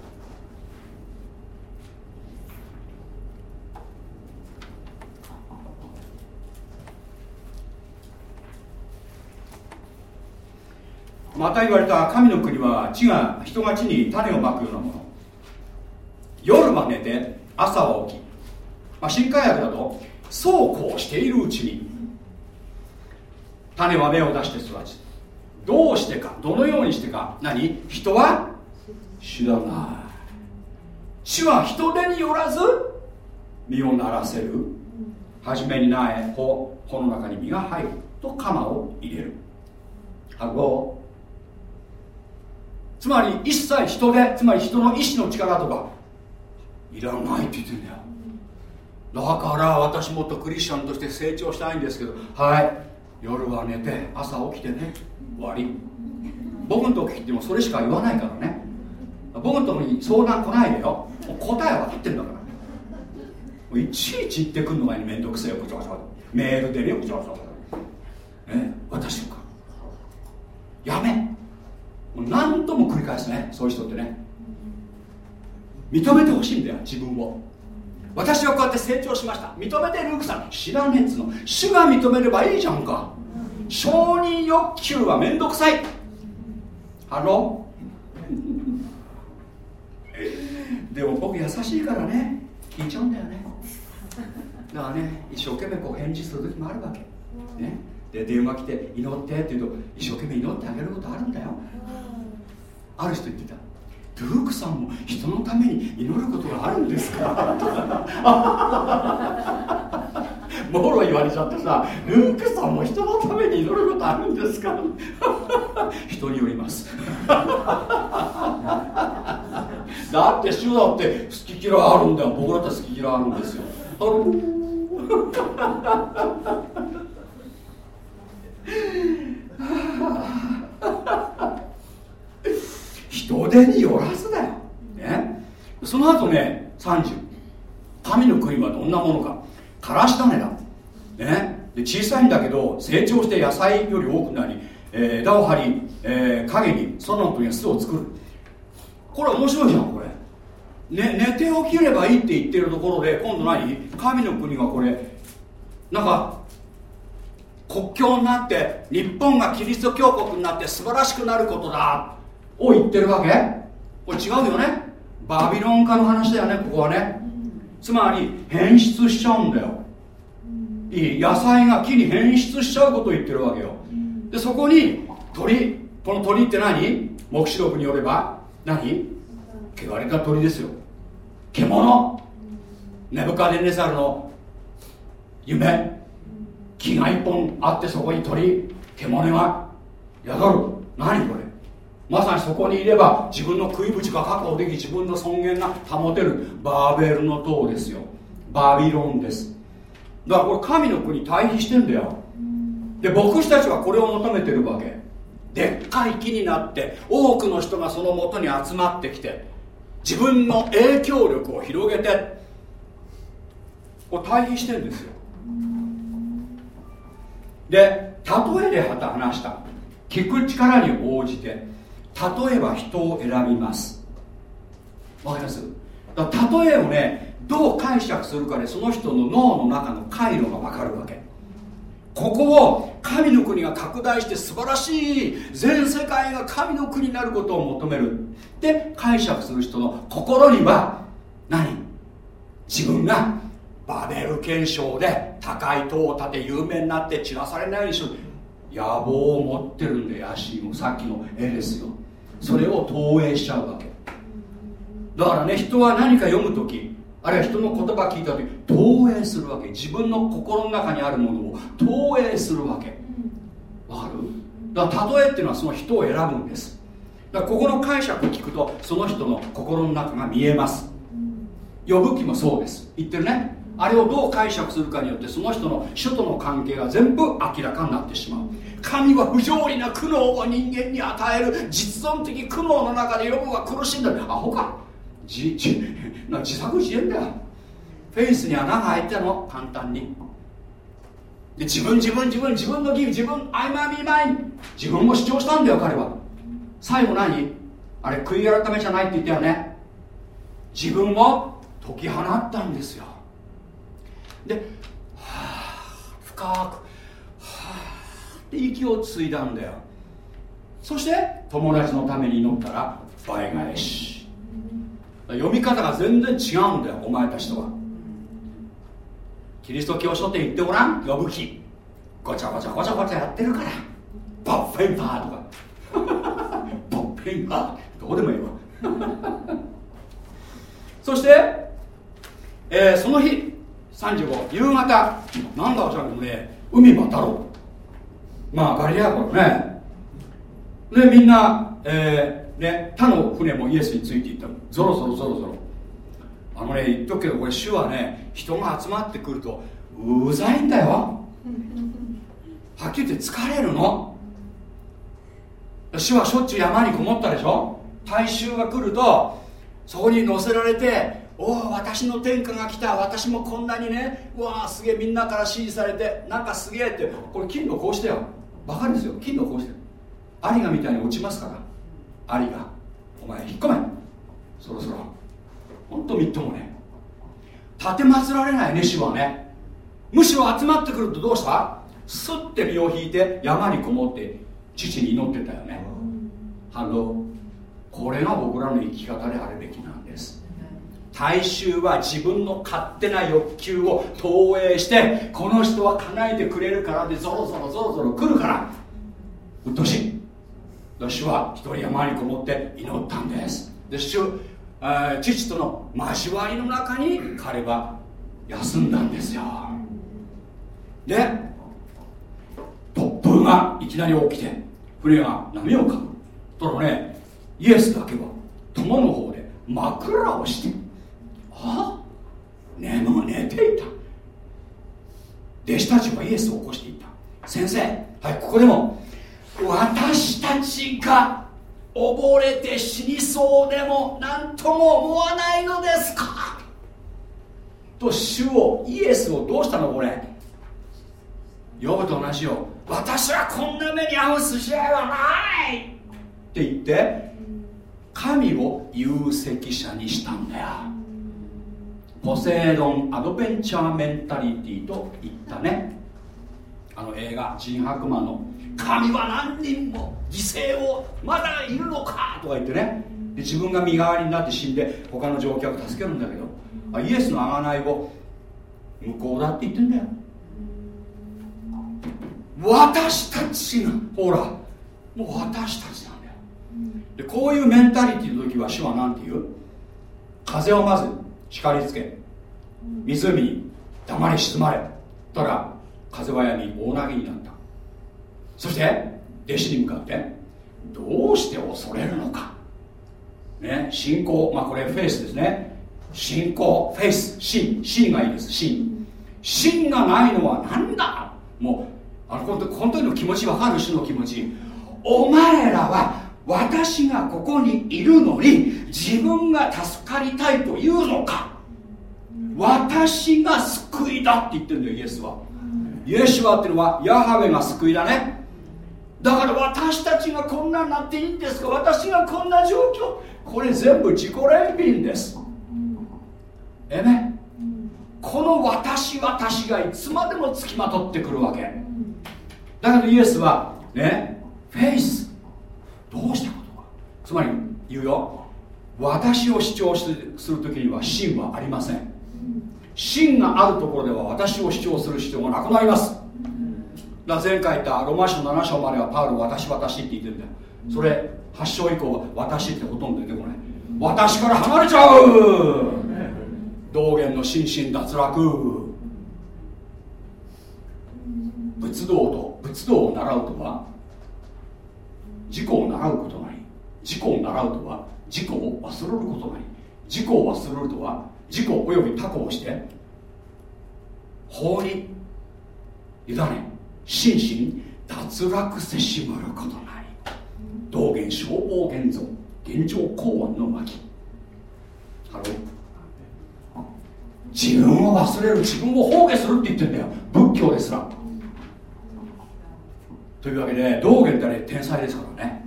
また言われた神の国は地が人が地に種をまくようなもの。夜は寝て朝は起き、まあ、新海薬だとそうこうしているうちに種は芽を出して育ちどうしてかどのようにしてか何？人は知らない。主は人手によらず実をならせる。初めに苗穂穂の中に実が入ると鎌を入れる。つまり一切人手つまり人の意志の力とかいらないって言ってんだよ。だから私もっとクリスチャンとして成長したいんですけどはい。夜は寝て朝起きてね終わり。僕の時ってもそれしか言わないからね。僕のとこに相談来ないでよ。答えは分かってんだから。いちいち言ってくんのがめんどくせえよメールでねちゃね私とかやめ。何度も繰り返すね。そういう人ってね。認めてほしいんだよ自分を。私はこうやって成長しました。認めてルークさん。知らねえっつの。主が認めればいいじゃんか。承認欲求はめんどくさい。ハロ <laughs> でも僕優しいからね。聞いちゃうんだよね。だからね一生懸命こう返事する時もあるわけ。ね。で電話来て祈ってって言うと一生懸命祈ってあげることあるんだよ。ある人言ってた。ルークさんも人のために祈ることがあるんですか？<laughs> もろ言われちゃってさルークさんも人のために祈ることあるんですか？人によります。<laughs> だって主だって好き嫌いあるんだよ。僕だって好き嫌いあるんですよ。人手によらずだよ、ね、その後ね30神の国はどんなものか。からし種だ、ね、で小さいんだけど成長して野菜より多くなり、えー、枝を張り、えー、影にその後に巣を作る。これ面白いじゃんこれ、ね、寝て起きればいいって言ってるところで今度何？神の国はこれ。なんか国境になって日本がキリスト教国になって素晴らしくなることだ。を言ってるわけ？これ違うよね。バビロン化の話だよねここはね。つまり変質しちゃうんだよ。いい野菜が木に変質しちゃうことを言ってるわけよ。でそこに鳥この鳥って何？黙示録によれば。何？汚れた鳥ですよ。獣。ネブカデネザルの夢木が一本あってそこに鳥獣が宿る。何これ？まさにそこにいれば自分の食い口が確保でき自分の尊厳が保てる。バーベルの塔ですよ。バビロンです。だからこれ神の国対比してんだよ。で牧師たちはこれを求めてるわけ。でっかい木になって多くの人がそのもとに集まってきて自分の影響力を広げてこれ対比してんですよ。で例えで話した。聞く力に応じて例えば人を選びます。わかります？だ例えをねどう解釈するかでその人の脳の中の回路が分かるわけ。ここを神の国が拡大して素晴らしい全世界が神の国になることを求める。で解釈する人の心には何？自分がバベル憲章で高い塔を建て有名になって散らされないようにし野望を持ってるんでヤシーもさっきの絵ですよ。それを投影しちゃうわけ。だからね人は何か読む時あるいは人の言葉聞いた時投影するわけ。自分の心の中にあるものを投影するわけ。わかる？だから例えっていうのはその人を選ぶんです。だからここの解釈を聞くとその人の心の中が見えます。呼ぶ気もそうです。言ってるね。あれをどう解釈するかによってその人の主との関係が全部明らかになってしまう。神は不条理な苦悩を人間に与える実存的苦悩の中でヨブは苦しんでるアホか。自自作自演だよ。フェイスに穴が開いたの。簡単に。で自分自分自分自分の義務自分アイマミマイン自分も主張したんだよ彼は。最後何？あれ悔い改めじゃないって言ったよね。自分を解き放ったんですよ。で、はあ、深く、はあ、って息をついだんだよ。そして友達のために祈ったら倍返し。読み方が全然違うんだよお前たちとは。キリスト教書店行ってごらん呼ぶ気。ごちゃごちゃごちゃごちゃやってるから。バッフェンパーとか。<laughs> バッフェンパー。どうでもいいわ。そして、えー、その日35夕方。なんだおちゃんもね。海渡ろう。まあガリア湖ね。でみんな、えー、ね、他の船もイエスについていったの。ぞろぞろぞろぞろ。あのね言っとくけどこれ主はね人が集まってくるとうざいんだよ。はっきり言って疲れるの。主はしょっちゅう山にこもったでしょ。大衆が来るとそこに乗せられておお私の天下が来た。私もこんなにねうわあすげえみんなから支持されてなんかすげえってこれ金のこうしてよ。バカですよ。金のこうして有賀みたいに落ちますから。有賀お前引っ込め。そろそろ。ほんとみっともね。立てまつられないね主はね。むしろ集まってくるとどうした？すって身を引いて山にこもって父に祈ってたよね。 Hello。これが僕らの生き方であるべきなんです大衆は自分の勝手な欲求を投影してこの人は叶えてくれるからでぞろぞろぞろぞろ来るから。うっとしい。主は一人山にこもって祈ったんです。で主、えー、父との交わりの中に彼は休んだんですよ。で突風がいきなり起きて船が波をかむとらねイエスだけは友の方で枕をして。あ眠寝ていた。弟子たちはイエスを起こしていた。先生はいここでも私たちが溺れて死にそうでも何とも思わないのですか？と主をイエスをどうしたのこれ？呼ぶと同じよ私はこんな目に遭う筋合いはない！って言って神を有責者にしたんだよ。ポセイドンアドベンチャーメンタリティと言ったね。あの映画「ジン・ハクマ」の「神は何人も犠牲をまだいるのか」とか言ってね。で自分が身代わりになって死んで他の乗客助けるんだけどあイエスの贖いを無効だって言ってんだよ。私たちがほらもう私たちなんだよ。でこういうメンタリティの時は主は何て言う？風をまず叱りつけ。湖に黙れ沈まれ。たら風はやみ大投げになった。そして弟子に向かってどうして恐れるのか。ね信仰。まあこれフェイスですね。信仰。フェイス。信。信がいいです。信。信がないのは何だ。もうあの本当にの気持ち分かる主の気持ち。お前らは私がここにいるのに自分が助かりたいというのか。私が救いだって言ってるんだよイエスは。イエスはっていうのはヤハウェが救いだね。だから私たちがこんなになっていいんですか？私がこんな状況。これ全部自己憐憫です。えねこの私私がいつまでもつきまとってくるわけ。だけどイエスはねフェイス。どうしたことか。つまり言うよ。私を主張する時には真はありません。真があるところでは私を主張する必要がなくなります。だ前回言ったロマン書7章まではパウロ私私って言ってるんだよ。それ8章以降は私ってほとんど出てこない。私から離れちゃう。道元の心身脱落。仏道と仏道を習うとは自己を習うことなり自己を習うとは自己を忘れることなり自己を忘れるとは自己および他己をして法に委ね心身脱落せしむることなり道元消防現存現状公安の巻。ハロ自分を忘れる自分を放下するって言ってんだよ。仏教ですら。というわけで道元ってね天才ですからね。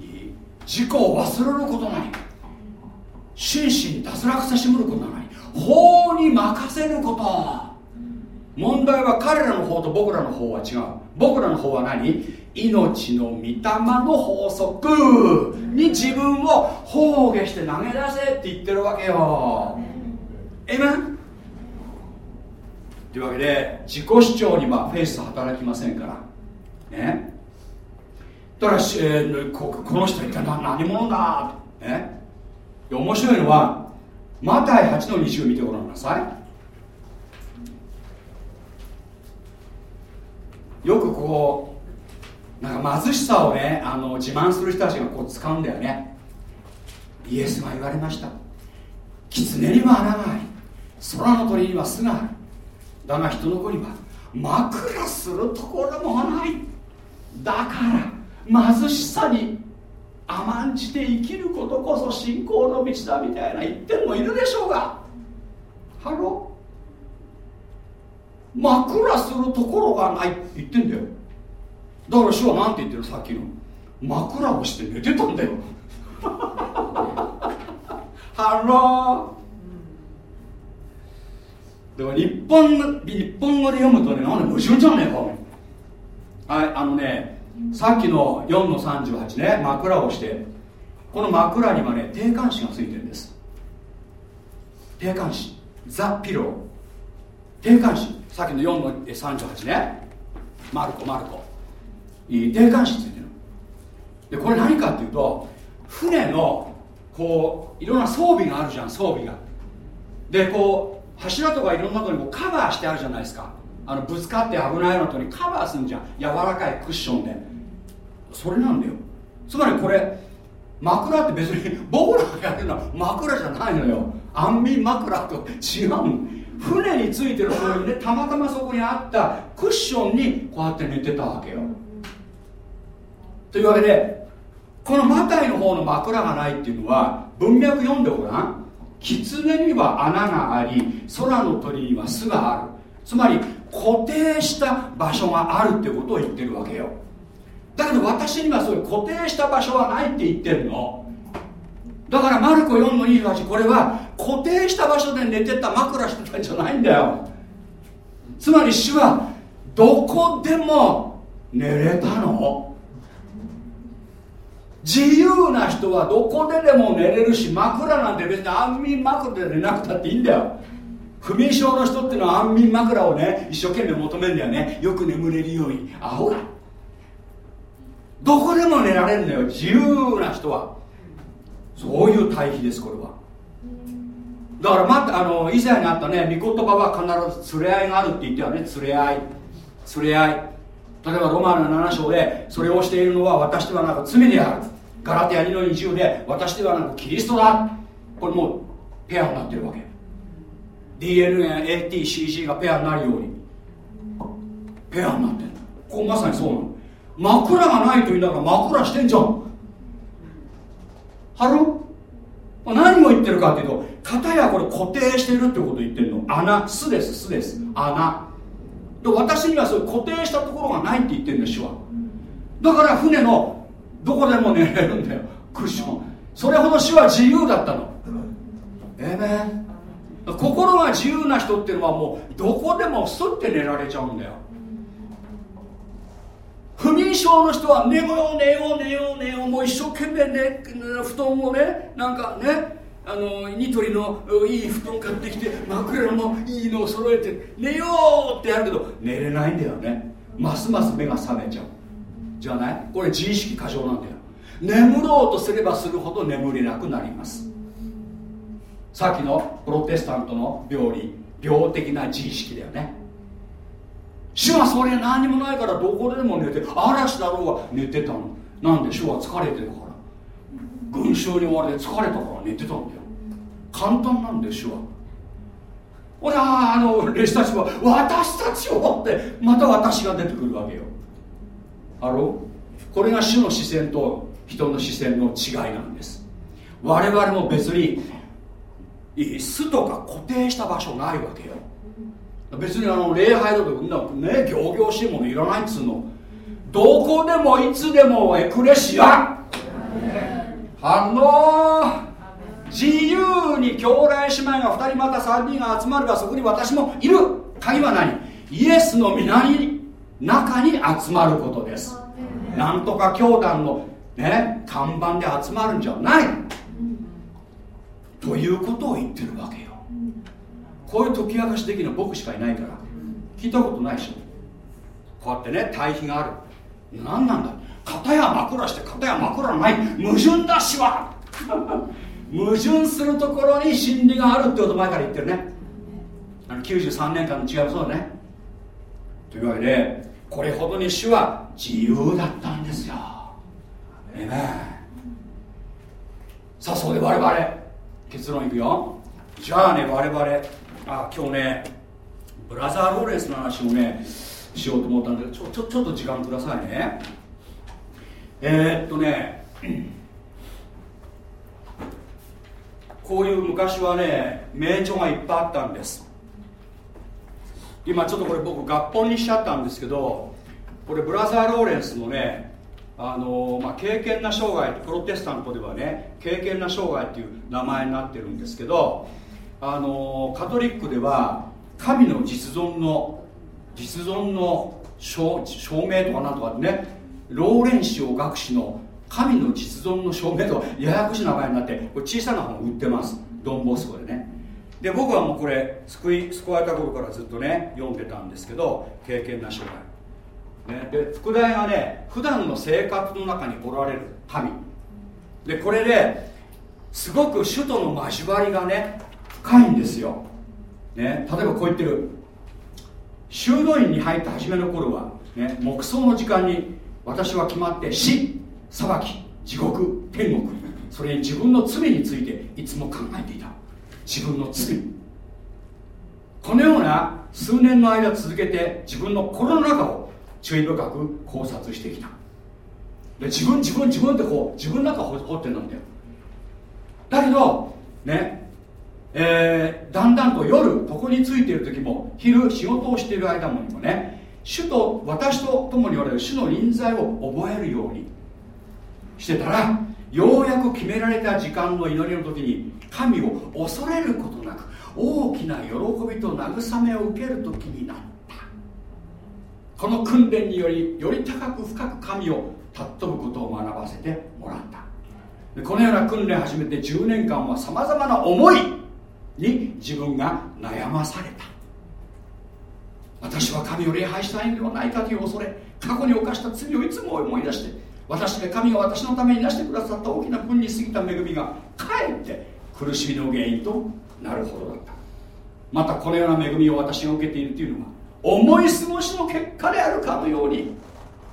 いい。自己を忘れることない心身脱落さしむることない法に任せること。問題は彼らの方と僕らの方は違う。僕らの方は何？命の御霊の法則。に自分を放下して投げ出せって言ってるわけよ。えめというわけで自己主張にはフェイス働きませんから。ね。だから、えー、ここの人一体何者だ？ね。面白いのはマタイ8の20見てごらんなさい。よくこうなんか貧しさをねあの自慢する人たちがこう使うんだよね。イエスが言われました。狐には穴があり空の鳥には巣がある。だが人の子には枕するところもない。だから貧しさに甘んじて生きることこそ信仰の道だみたいな言ってるもいるでしょうが。 Hello。枕するところがないって言ってんだよ。だから主は何て言ってるさっきの。枕をして寝てたんだよ。<laughs> Hello。でも日本日本語で読むとねなんで矛盾じゃねえか。はいあのねさっきの4の38ね枕をしてこの枕にはね定冠詞がついてるんです。定冠詞。 The pillow。定冠詞。さっきの4の38ね。マルコマルコ。定冠詞ついてるでこれ何かっていうと船のこういろんな装備があるじゃん装備が。でこう柱とかいろんなとこにこうカバーしてあるじゃないですか。あのぶつかって危ないようなとにカバーするんじゃん。柔らかいクッションで。それなんだよ。つまりこれ枕って別に僕らがやるのは枕じゃないのよ。安眠枕と違う船についてる方にねたまたまそこにあったクッションにこうやって寝てたわけよ。というわけでこのマタイの方の枕がないっていうのは文脈読んでごらん。狐には穴があり空の鳥には巣がある。つまり固定した場所があるってことを言ってるわけよ。だけど私にはそういう固定した場所はないって言ってるの。だからマルコ4の28これは固定した場所で寝てた枕してたんじゃないんだよ。つまり主はどこでも寝れたの。自由な人はどこででも寝れるし枕なんて別に安眠枕で寝なくたっていいんだよ。不眠症の人っていうのは安眠枕をね一生懸命求めるんだよね。よく眠れるように。アホが。どこでも寝られるんだよ。自由な人は。そういう対比ですこれは。だからまたあの以前にあったね御言葉は必ず連れ合いがあるって言ってはね。連れ合い。連れ合い。例えばロマンの7章でそれをしているのは私ではなく罪である。ガラテヤ2の20で私ではなくキリストだ。これもうペアになってるわけ。DNA、AT、CG がペアになるように。ペアになってるここまさにそうなの。枕がないと言いながら枕してんじゃん。ハロ何を言ってるかっていうと型やこれ固定してるってこと言ってるの。穴。巣です。巣です。穴。で私にはそういう固定したところがないって言ってるんですわだから船のどこでも寝れるんだよ。クッション。それほど死は自由だったの。ええー、心が自由な人っていうのはもうどこでもすって寝られちゃうんだよ。不眠症の人は寝よう寝よう寝よう寝ようもう一生懸命ね布団をねなんかねあのニトリのいい布団買ってきて枕もいいのを揃えて寝ようってやるけど寝れないんだよね。ますます目が覚めちゃう。じゃない？これ自意識過剰なんだよ。眠ろうとすればするほど眠れなくなります。さっきのプロテスタントの病理病的な自意識だよね。主はそれ何もないからどこでも寝て嵐だろうが寝てたの。なんで主は疲れてるから。群衆に追われて疲れたから寝てたんだよ。簡単なんで主は。ほらあの弟子たちは私たちをってまた私が出てくるわけよ。あろこれが主の視線と人の視線の違いなんです。我々も別に巣とか固定した場所ないわけよ。別にあの礼拝だとね行々しいものいらないっつうの。どこでもいつでもエクレシア反応自由に兄弟姉妹が2人また3人が集まればそこに私もいる。鍵は何？イエスの皆に中に集まることです。なんとか教団のね看板で集まるんじゃない。ということを言ってるわけよ。こういう解き明かしできるの僕しかいないから。聞いたことないしこうやってね対比がある。何なんだ。片や枕して片や枕ない矛盾だしは。<laughs> 矛盾するところに真理があるってこと前から言ってるね。あの93年間の違いもそうだね。というわけでこれほどに主は自由だったんですよ。ええさあそこで我々結論いくよ。じゃあね我々あ今日ねブラザー・ローレンスの話をねしようと思ったんでちょちょちょっと時間くださいね。えー、っとねこういう昔はね名著がいっぱいあったんです。今ちょっとこれ僕合本にしちゃったんですけどこれブラザー・ローレンスのねあのまあ、敬虔な生涯プロテスタントではね敬虔な生涯っていう名前になってるんですけどあのカトリックでは神の実存の実存の証証明とかなんとかねローレンシオ学士の神の実存の証明とややこしい名前になってこれ小さな本売ってます。ドンボスコでね。で僕はもうこれ救い救われた頃からずっとね読んでたんですけど経験な生涯。ね、で副題がね普段の生活の中におられる神でこれですごく首都の交わりがね深いんですよ、ね、例えばこう言ってる。修道院に入った初めの頃は、ね、黙想の時間に私は決まって死裁き地獄天国。それに自分の罪についていつも考えていた。自分の罪。このような数年の間続けて自分の心の中を注意深く考察してきた。で自分自分自分ってこう自分の中掘ってるんだよだけどねえー、だんだんと夜床についている時も昼仕事をしている間もにもね主と私と共におられる主の臨在を覚えるようにしてたらようやく決められた時間の祈りの時に神を恐れることなく大きな喜びと慰めを受ける時になったこの訓練によりより高く深く神を尊ぶことを学ばせてもらった。でこのような訓練を始めて10年間はさまざまな思いに自分が悩まされた。私は神を礼拝したいのではないかという恐れ過去に犯した罪をいつも思い出して私で神が私のためになしてくださった大きな分に過ぎた恵みがかえって苦しみの原因となるほどだった。またこのような恵みを私が受けているというのは思い過ごしの結果であるかのように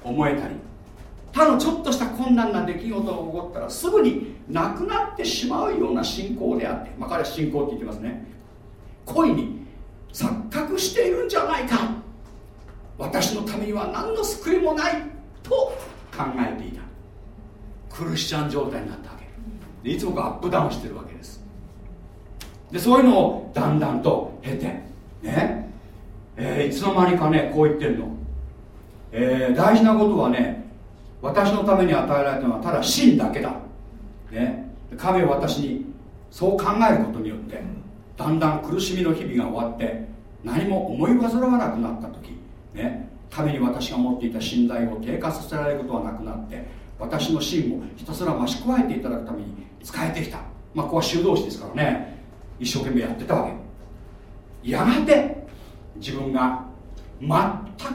思えたり他のちょっとした困難な出来事が起こったらすぐになくなってしまうような信仰であって、まあ、彼は信仰って言ってますね。恋に錯覚しているんじゃないか。私のためには何の救いもないと考えていた。クリスチャン状態になったわけ。でいつもアップダウンしてるわけです。でそういうのをだんだんと経てね。えー、いつの間にかねこう言ってるの、えー、大事なことはね私のために与えられたのはただ真だけだ、ね、神は私にそう考えることによってだんだん苦しみの日々が終わって何も思い煩わなくなった時、ね、神に私が持っていた信頼を低下させられることはなくなって私の芯をひたすら増し加えていただくために使えてきた。まあここは修道士ですからね。一生懸命やってたわけ。やがて自分が全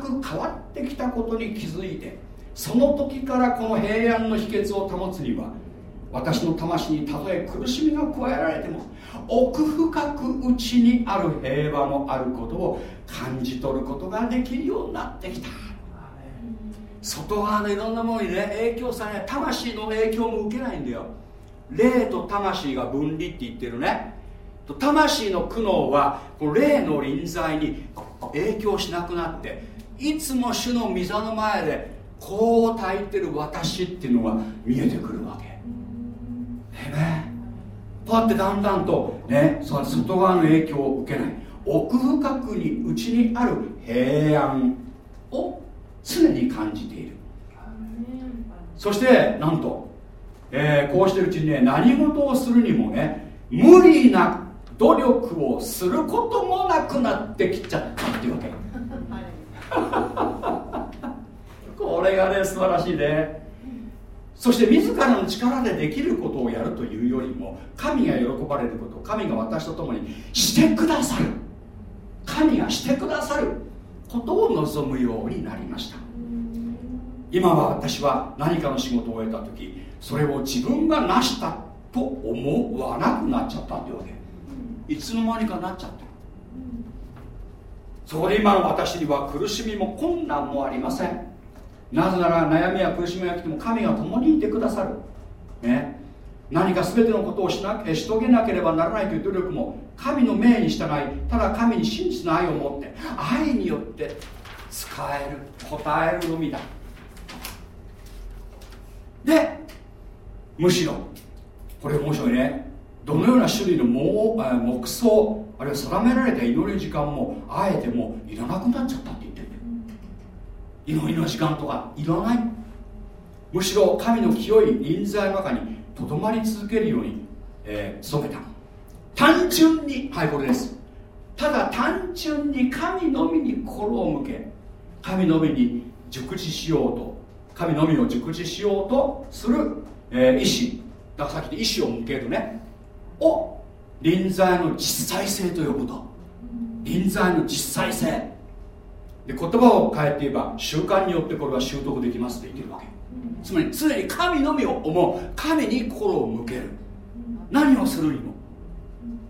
く変わってきたことに気づいてその時からこの平安の秘訣を保つには私の魂にたとえ苦しみが加えられても奥深く内にある平和のあることを感じ取ることができるようになってきた。外側のいろんなものにね影響され魂の影響も受けないんだよ。霊と魂が分離って言ってるね魂の苦悩はこの霊の臨在に影響しなくなっていつも主の御座の前でこう焚いてる私っていうのが見えてくるわけ。へえ。ねこうやってだんだんとねその外側の影響を受けない。奥深くに内にある平安を常に感じている。そしてなんと、えー、こうしてるうちにね何事をするにもね無理なく努力をすることもなくなってきちゃったっていうわけ。これがね素晴らしいね。そして自らの力でできることをやるというよりも神が喜ばれること神が私と共にしてくださる。神がしてくださることを望むようになりました。今は私は何かの仕事を終えた時それを自分が成したと思わなくなっちゃったってわけいつの間にかなっちゃったそこで今の私には苦しみも困難もありません。なぜなら悩みや苦しみが来ても神が共にいてくださる、ね、何か全てのことをしなし遂げなければならないという努力も神の命に従いただ神に真実の愛を持って愛によって使える答えるのみだ。でむしろこれ面白いね。どのような種類の黙想あるいは定められた祈り時間もあえてもいらなくなっちゃったって言ってる祈りの時間とかいらない。むしろ神の清い臨在の中にとどまり続けるように、えー、努めた。単純にはいこれです。ただ単純に神のみに心を向け神のみに熟知しようと神のみを熟知しようとする、えー、意志。だからさっきで意志を向けるねを臨在の実際性と呼ぶと。臨在の実際性。で言葉を変えて言えば習慣によってこれは習得できますって言ってるわけ。つまり常に神のみを思う。神に心を向ける。何をするにも。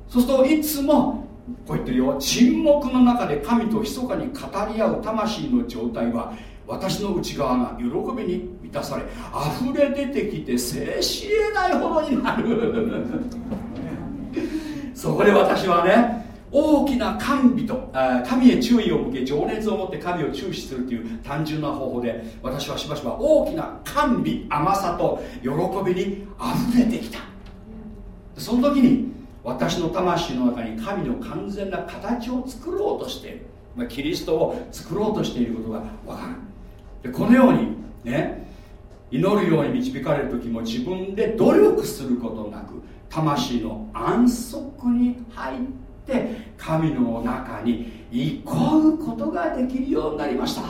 そうするといつもこう言ってるよ。沈黙の中で神と密かに語り合う魂の状態は私の内側が喜びに満たされ溢れ出てきて静止えないほどになるそこで私はね大きな神人神へ注意を向け情熱を持って神を注視するという単純な方法で私はしばしば大きな甘美甘さと喜びに溢れてきた。その時に私の魂の中に神の完全な形を作ろうとしている、まあ、キリストを作ろうとしていることが分かるでこのようにね祈るように導かれる時も自分で努力することなく魂の安息に入って神の中に憩うことができるようになりました。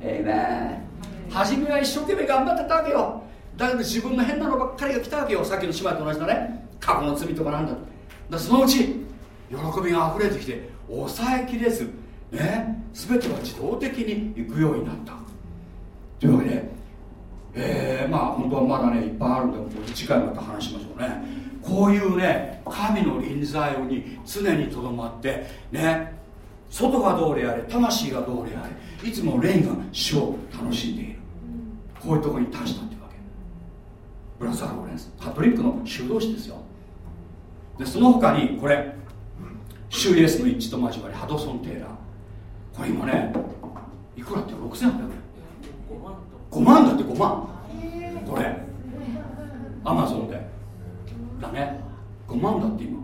えいめ初めは一生懸命頑張ってたわけよ。だけど自分の変なのばっかりが来たわけよ。さっきの姉妹と同じだね。過去の罪とかなんだだそのうち喜びが溢れてきて抑えきれずね全ては自動的に行くようになった。というわけでえー、まあ本当はまだねいっぱいあるんで次回また話しましょうね。こういうね神の臨在に常にとどまってね。外がどうであれ魂がどうであれいつも霊が主を楽しんでいる。こういうところに達したっていうわけ。ブラザー・ローレンスカトリックの修道士ですよ。でその他にこれ主イエスの一致と交わりハドソン・テーラー。これ今ねいくらって6800円。5万だって5万。これ？アマゾンで。だね5万だって今。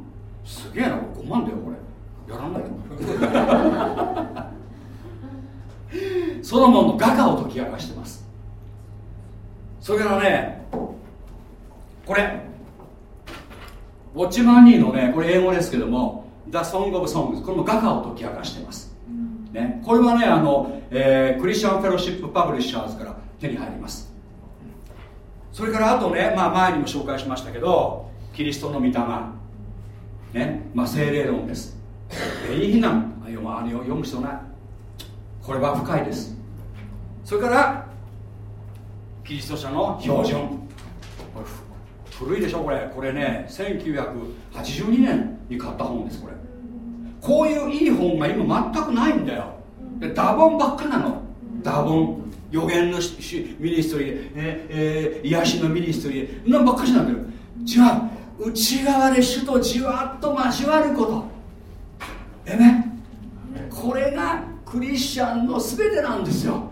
すげえな5万だよこれ。やらないよ <laughs> ソロモンの画家を解き明かしてます。それからねこれ。ウォッチマンニーのねこれ英語ですけども The Song of Songs これも画家を解き明かしてます、ね、これはねあの、えー、クリスチャンフェロシップパブリッシャーズから手に入ります。それからあとね、まあ、前にも紹介しましたけどキリストの御霊。ねまあ精霊論です。いい非難読む読む必要ない。これは深いです。それからキリスト者の標準。古いでしょこれ。これね1982年に買った本ですこれ。こういういい本が今全くないんだよ。でダボンばっかなの。ダボン。予言のミニストリーで、ええー、癒しのミニストリー。でなんばっかしなんだよ。違う内側で主とじわっと交わること。えねこれがクリスチャンの全てなんですよ。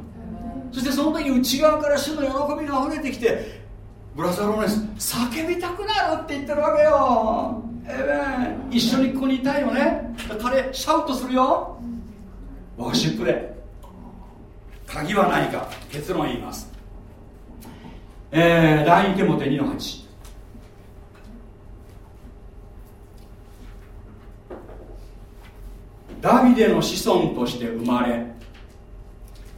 そしてその時内側から主の喜びが溢れてきてブラザローネス叫びたくなるって言ってるわけよ。えー、一緒にここにいたいよね。彼シャウトするよ。ワーシップで。鍵は何か結論言います。えー、第2手モテ2の8ダビデの子孫として生まれ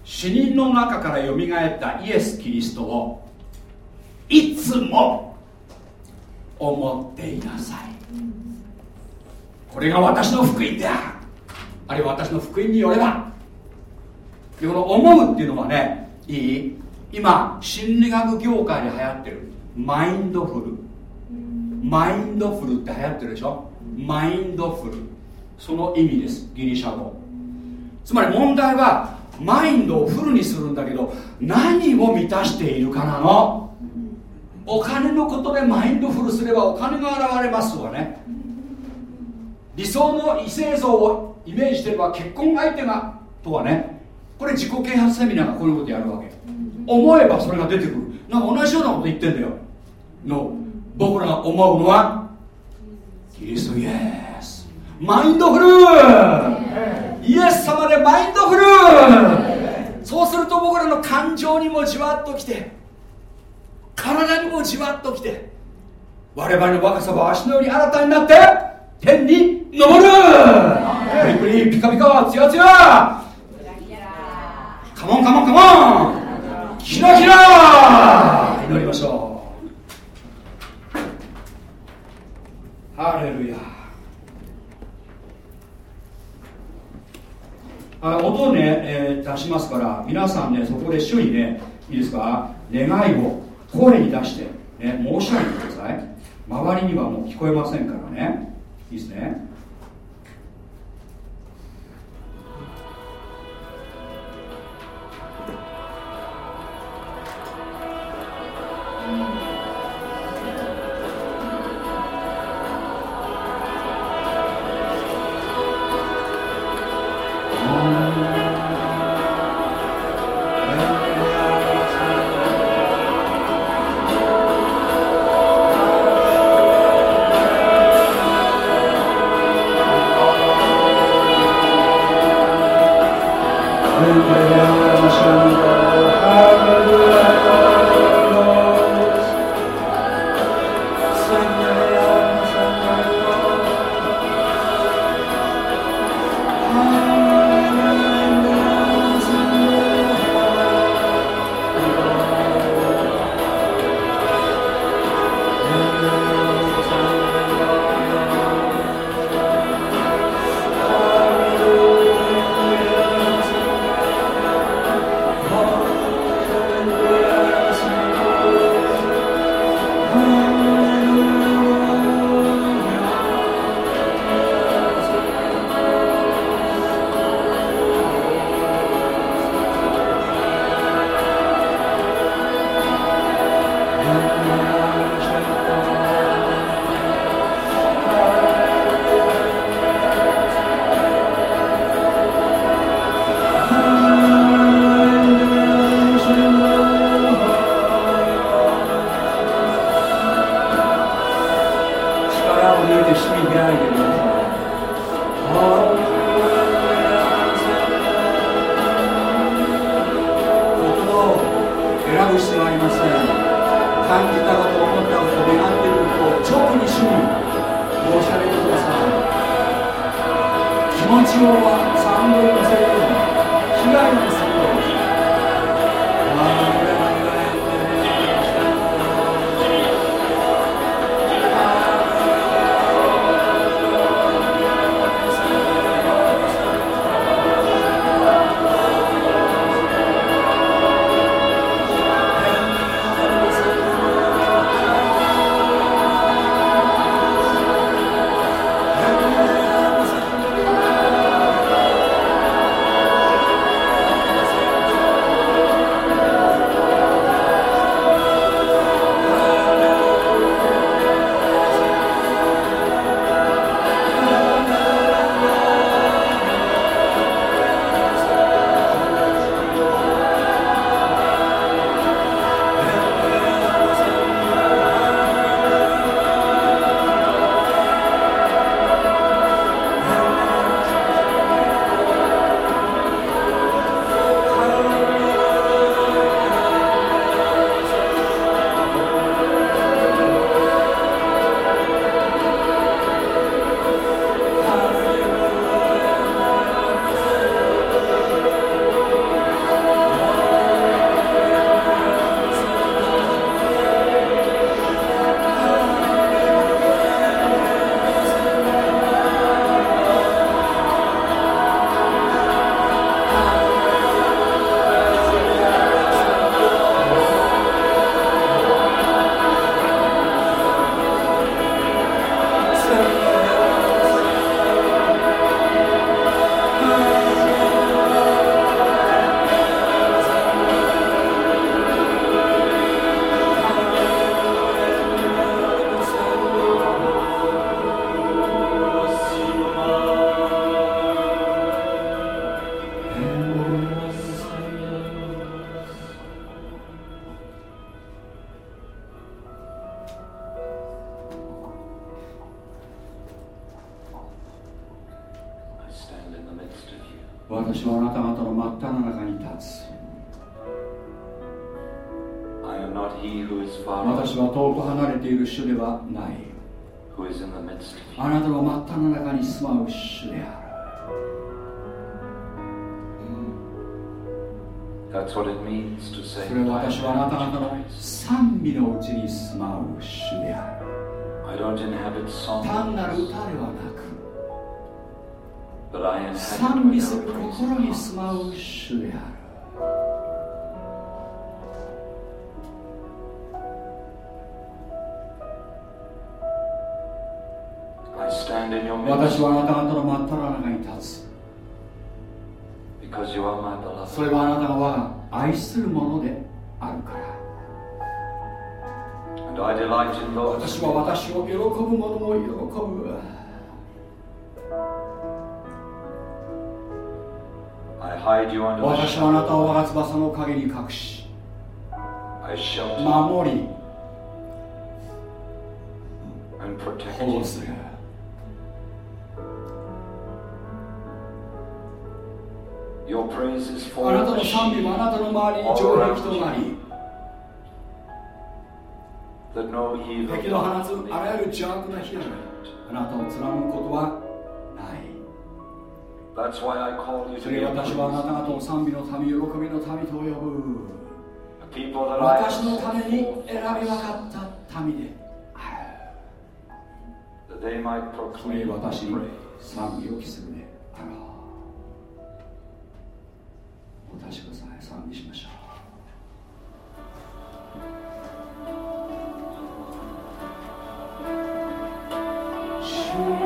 死人の中からよみがえったイエス・キリストをいつも思っていなさい。これが私の福音である。あるいは私の福音によればでこの思うっていうのはねいい？今心理学業界で流行ってる。マインドフル。マインドフルって流行ってるでしょ？マインドフル。その意味ですギリシャ語。つまり問題はマインドをフルにするんだけど何を満たしているかなの？お金のことでマインドフルすればお金が現れますわね。理想の異性像をイメージしてれば結婚相手がとはね。これ自己啓発セミナーがこういうことやるわけ。思えばそれが出てくる。なんか同じようなこと言ってんだよ。の僕らが思うのはキリストイエス。マインドフルイエス様でマインドフルそうすると僕らの感情にもじわっときて体にもじわっときて我々の若さは足のように新たになって天に昇る。プリプリピカピカ。ツヤツヤカモンカモンカモンキラキラ!祈りましょう。ハレルヤあ音をね、えー出しますから皆さんねそこで主にねいいですか？願いを声に出して、ね、申し上げてください。周りにはもう聞こえませんからね。いいですね。住まう主である。私はあなた方の真っ只中に立つ。それはあなたは我が愛するものであるから。私は私を喜ぶ者を喜ぶ。私はあなたを我が翼の陰に隠し守り保護する。Your praise is for あなたの賛美もあなたの周りに上壁となり敵の放つあらゆる邪悪な火あなたを貫くことはそ to れ私はあなた方を賛美の民喜びの民と呼ぶ。A people that I 私のために選び分かった民で。それ私に.賛美を期するであろうお立ちください。賛美しましょう。そ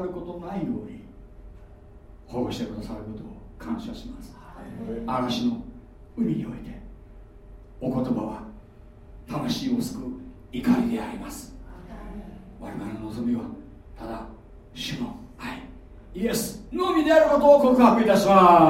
たることないように保護してくださることを感謝します。嵐の海においてお言葉は魂を救う怒りであります。我々の望みはただ主の愛イエスのみであることを告白いたします。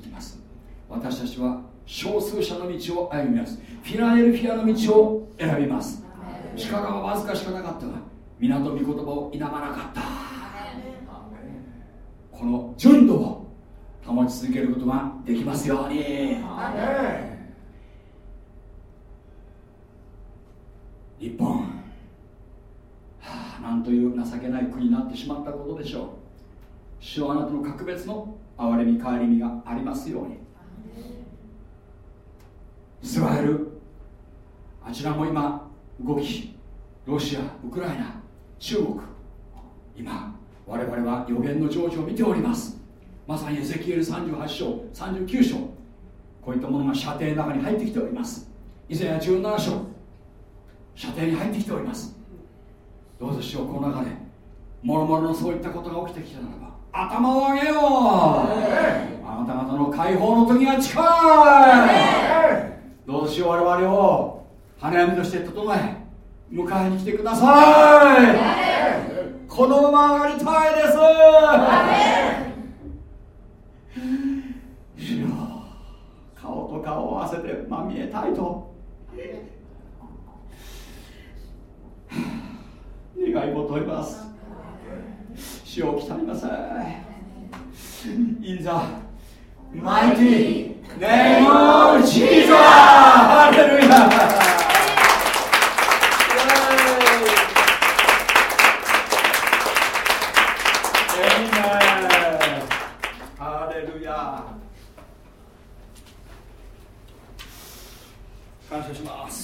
きます。私たちは少数者の道を歩みます。フィラデルフィアの道を選びます。力はわずかしかなかったが港御言葉を否まなかった。この純度を保ち続けることができますように。日本、はあ、なんという情けない国になってしまったことでしょう。主はあなたの格別の憐れみ帰りみがありますように。イスラエルあちらも今動きロシアウクライナ中国今我々は予言の成就を見ております。まさにエゼキエル38章39章こういったものが射程の中に入ってきております。以前は17章射程に入ってきております。どうぞしようこの中でもろもろのそういったことが起きてきたなら頭を上げよう。あなた方の解放の時が近い。どうしよう我々を花嫁として整え迎えに来てください。このまま上がりたいです主よ顔と顔を合わせてまみえたいと願い求めます。主を来たりません In the mighty name of Jesus! ハレルヤ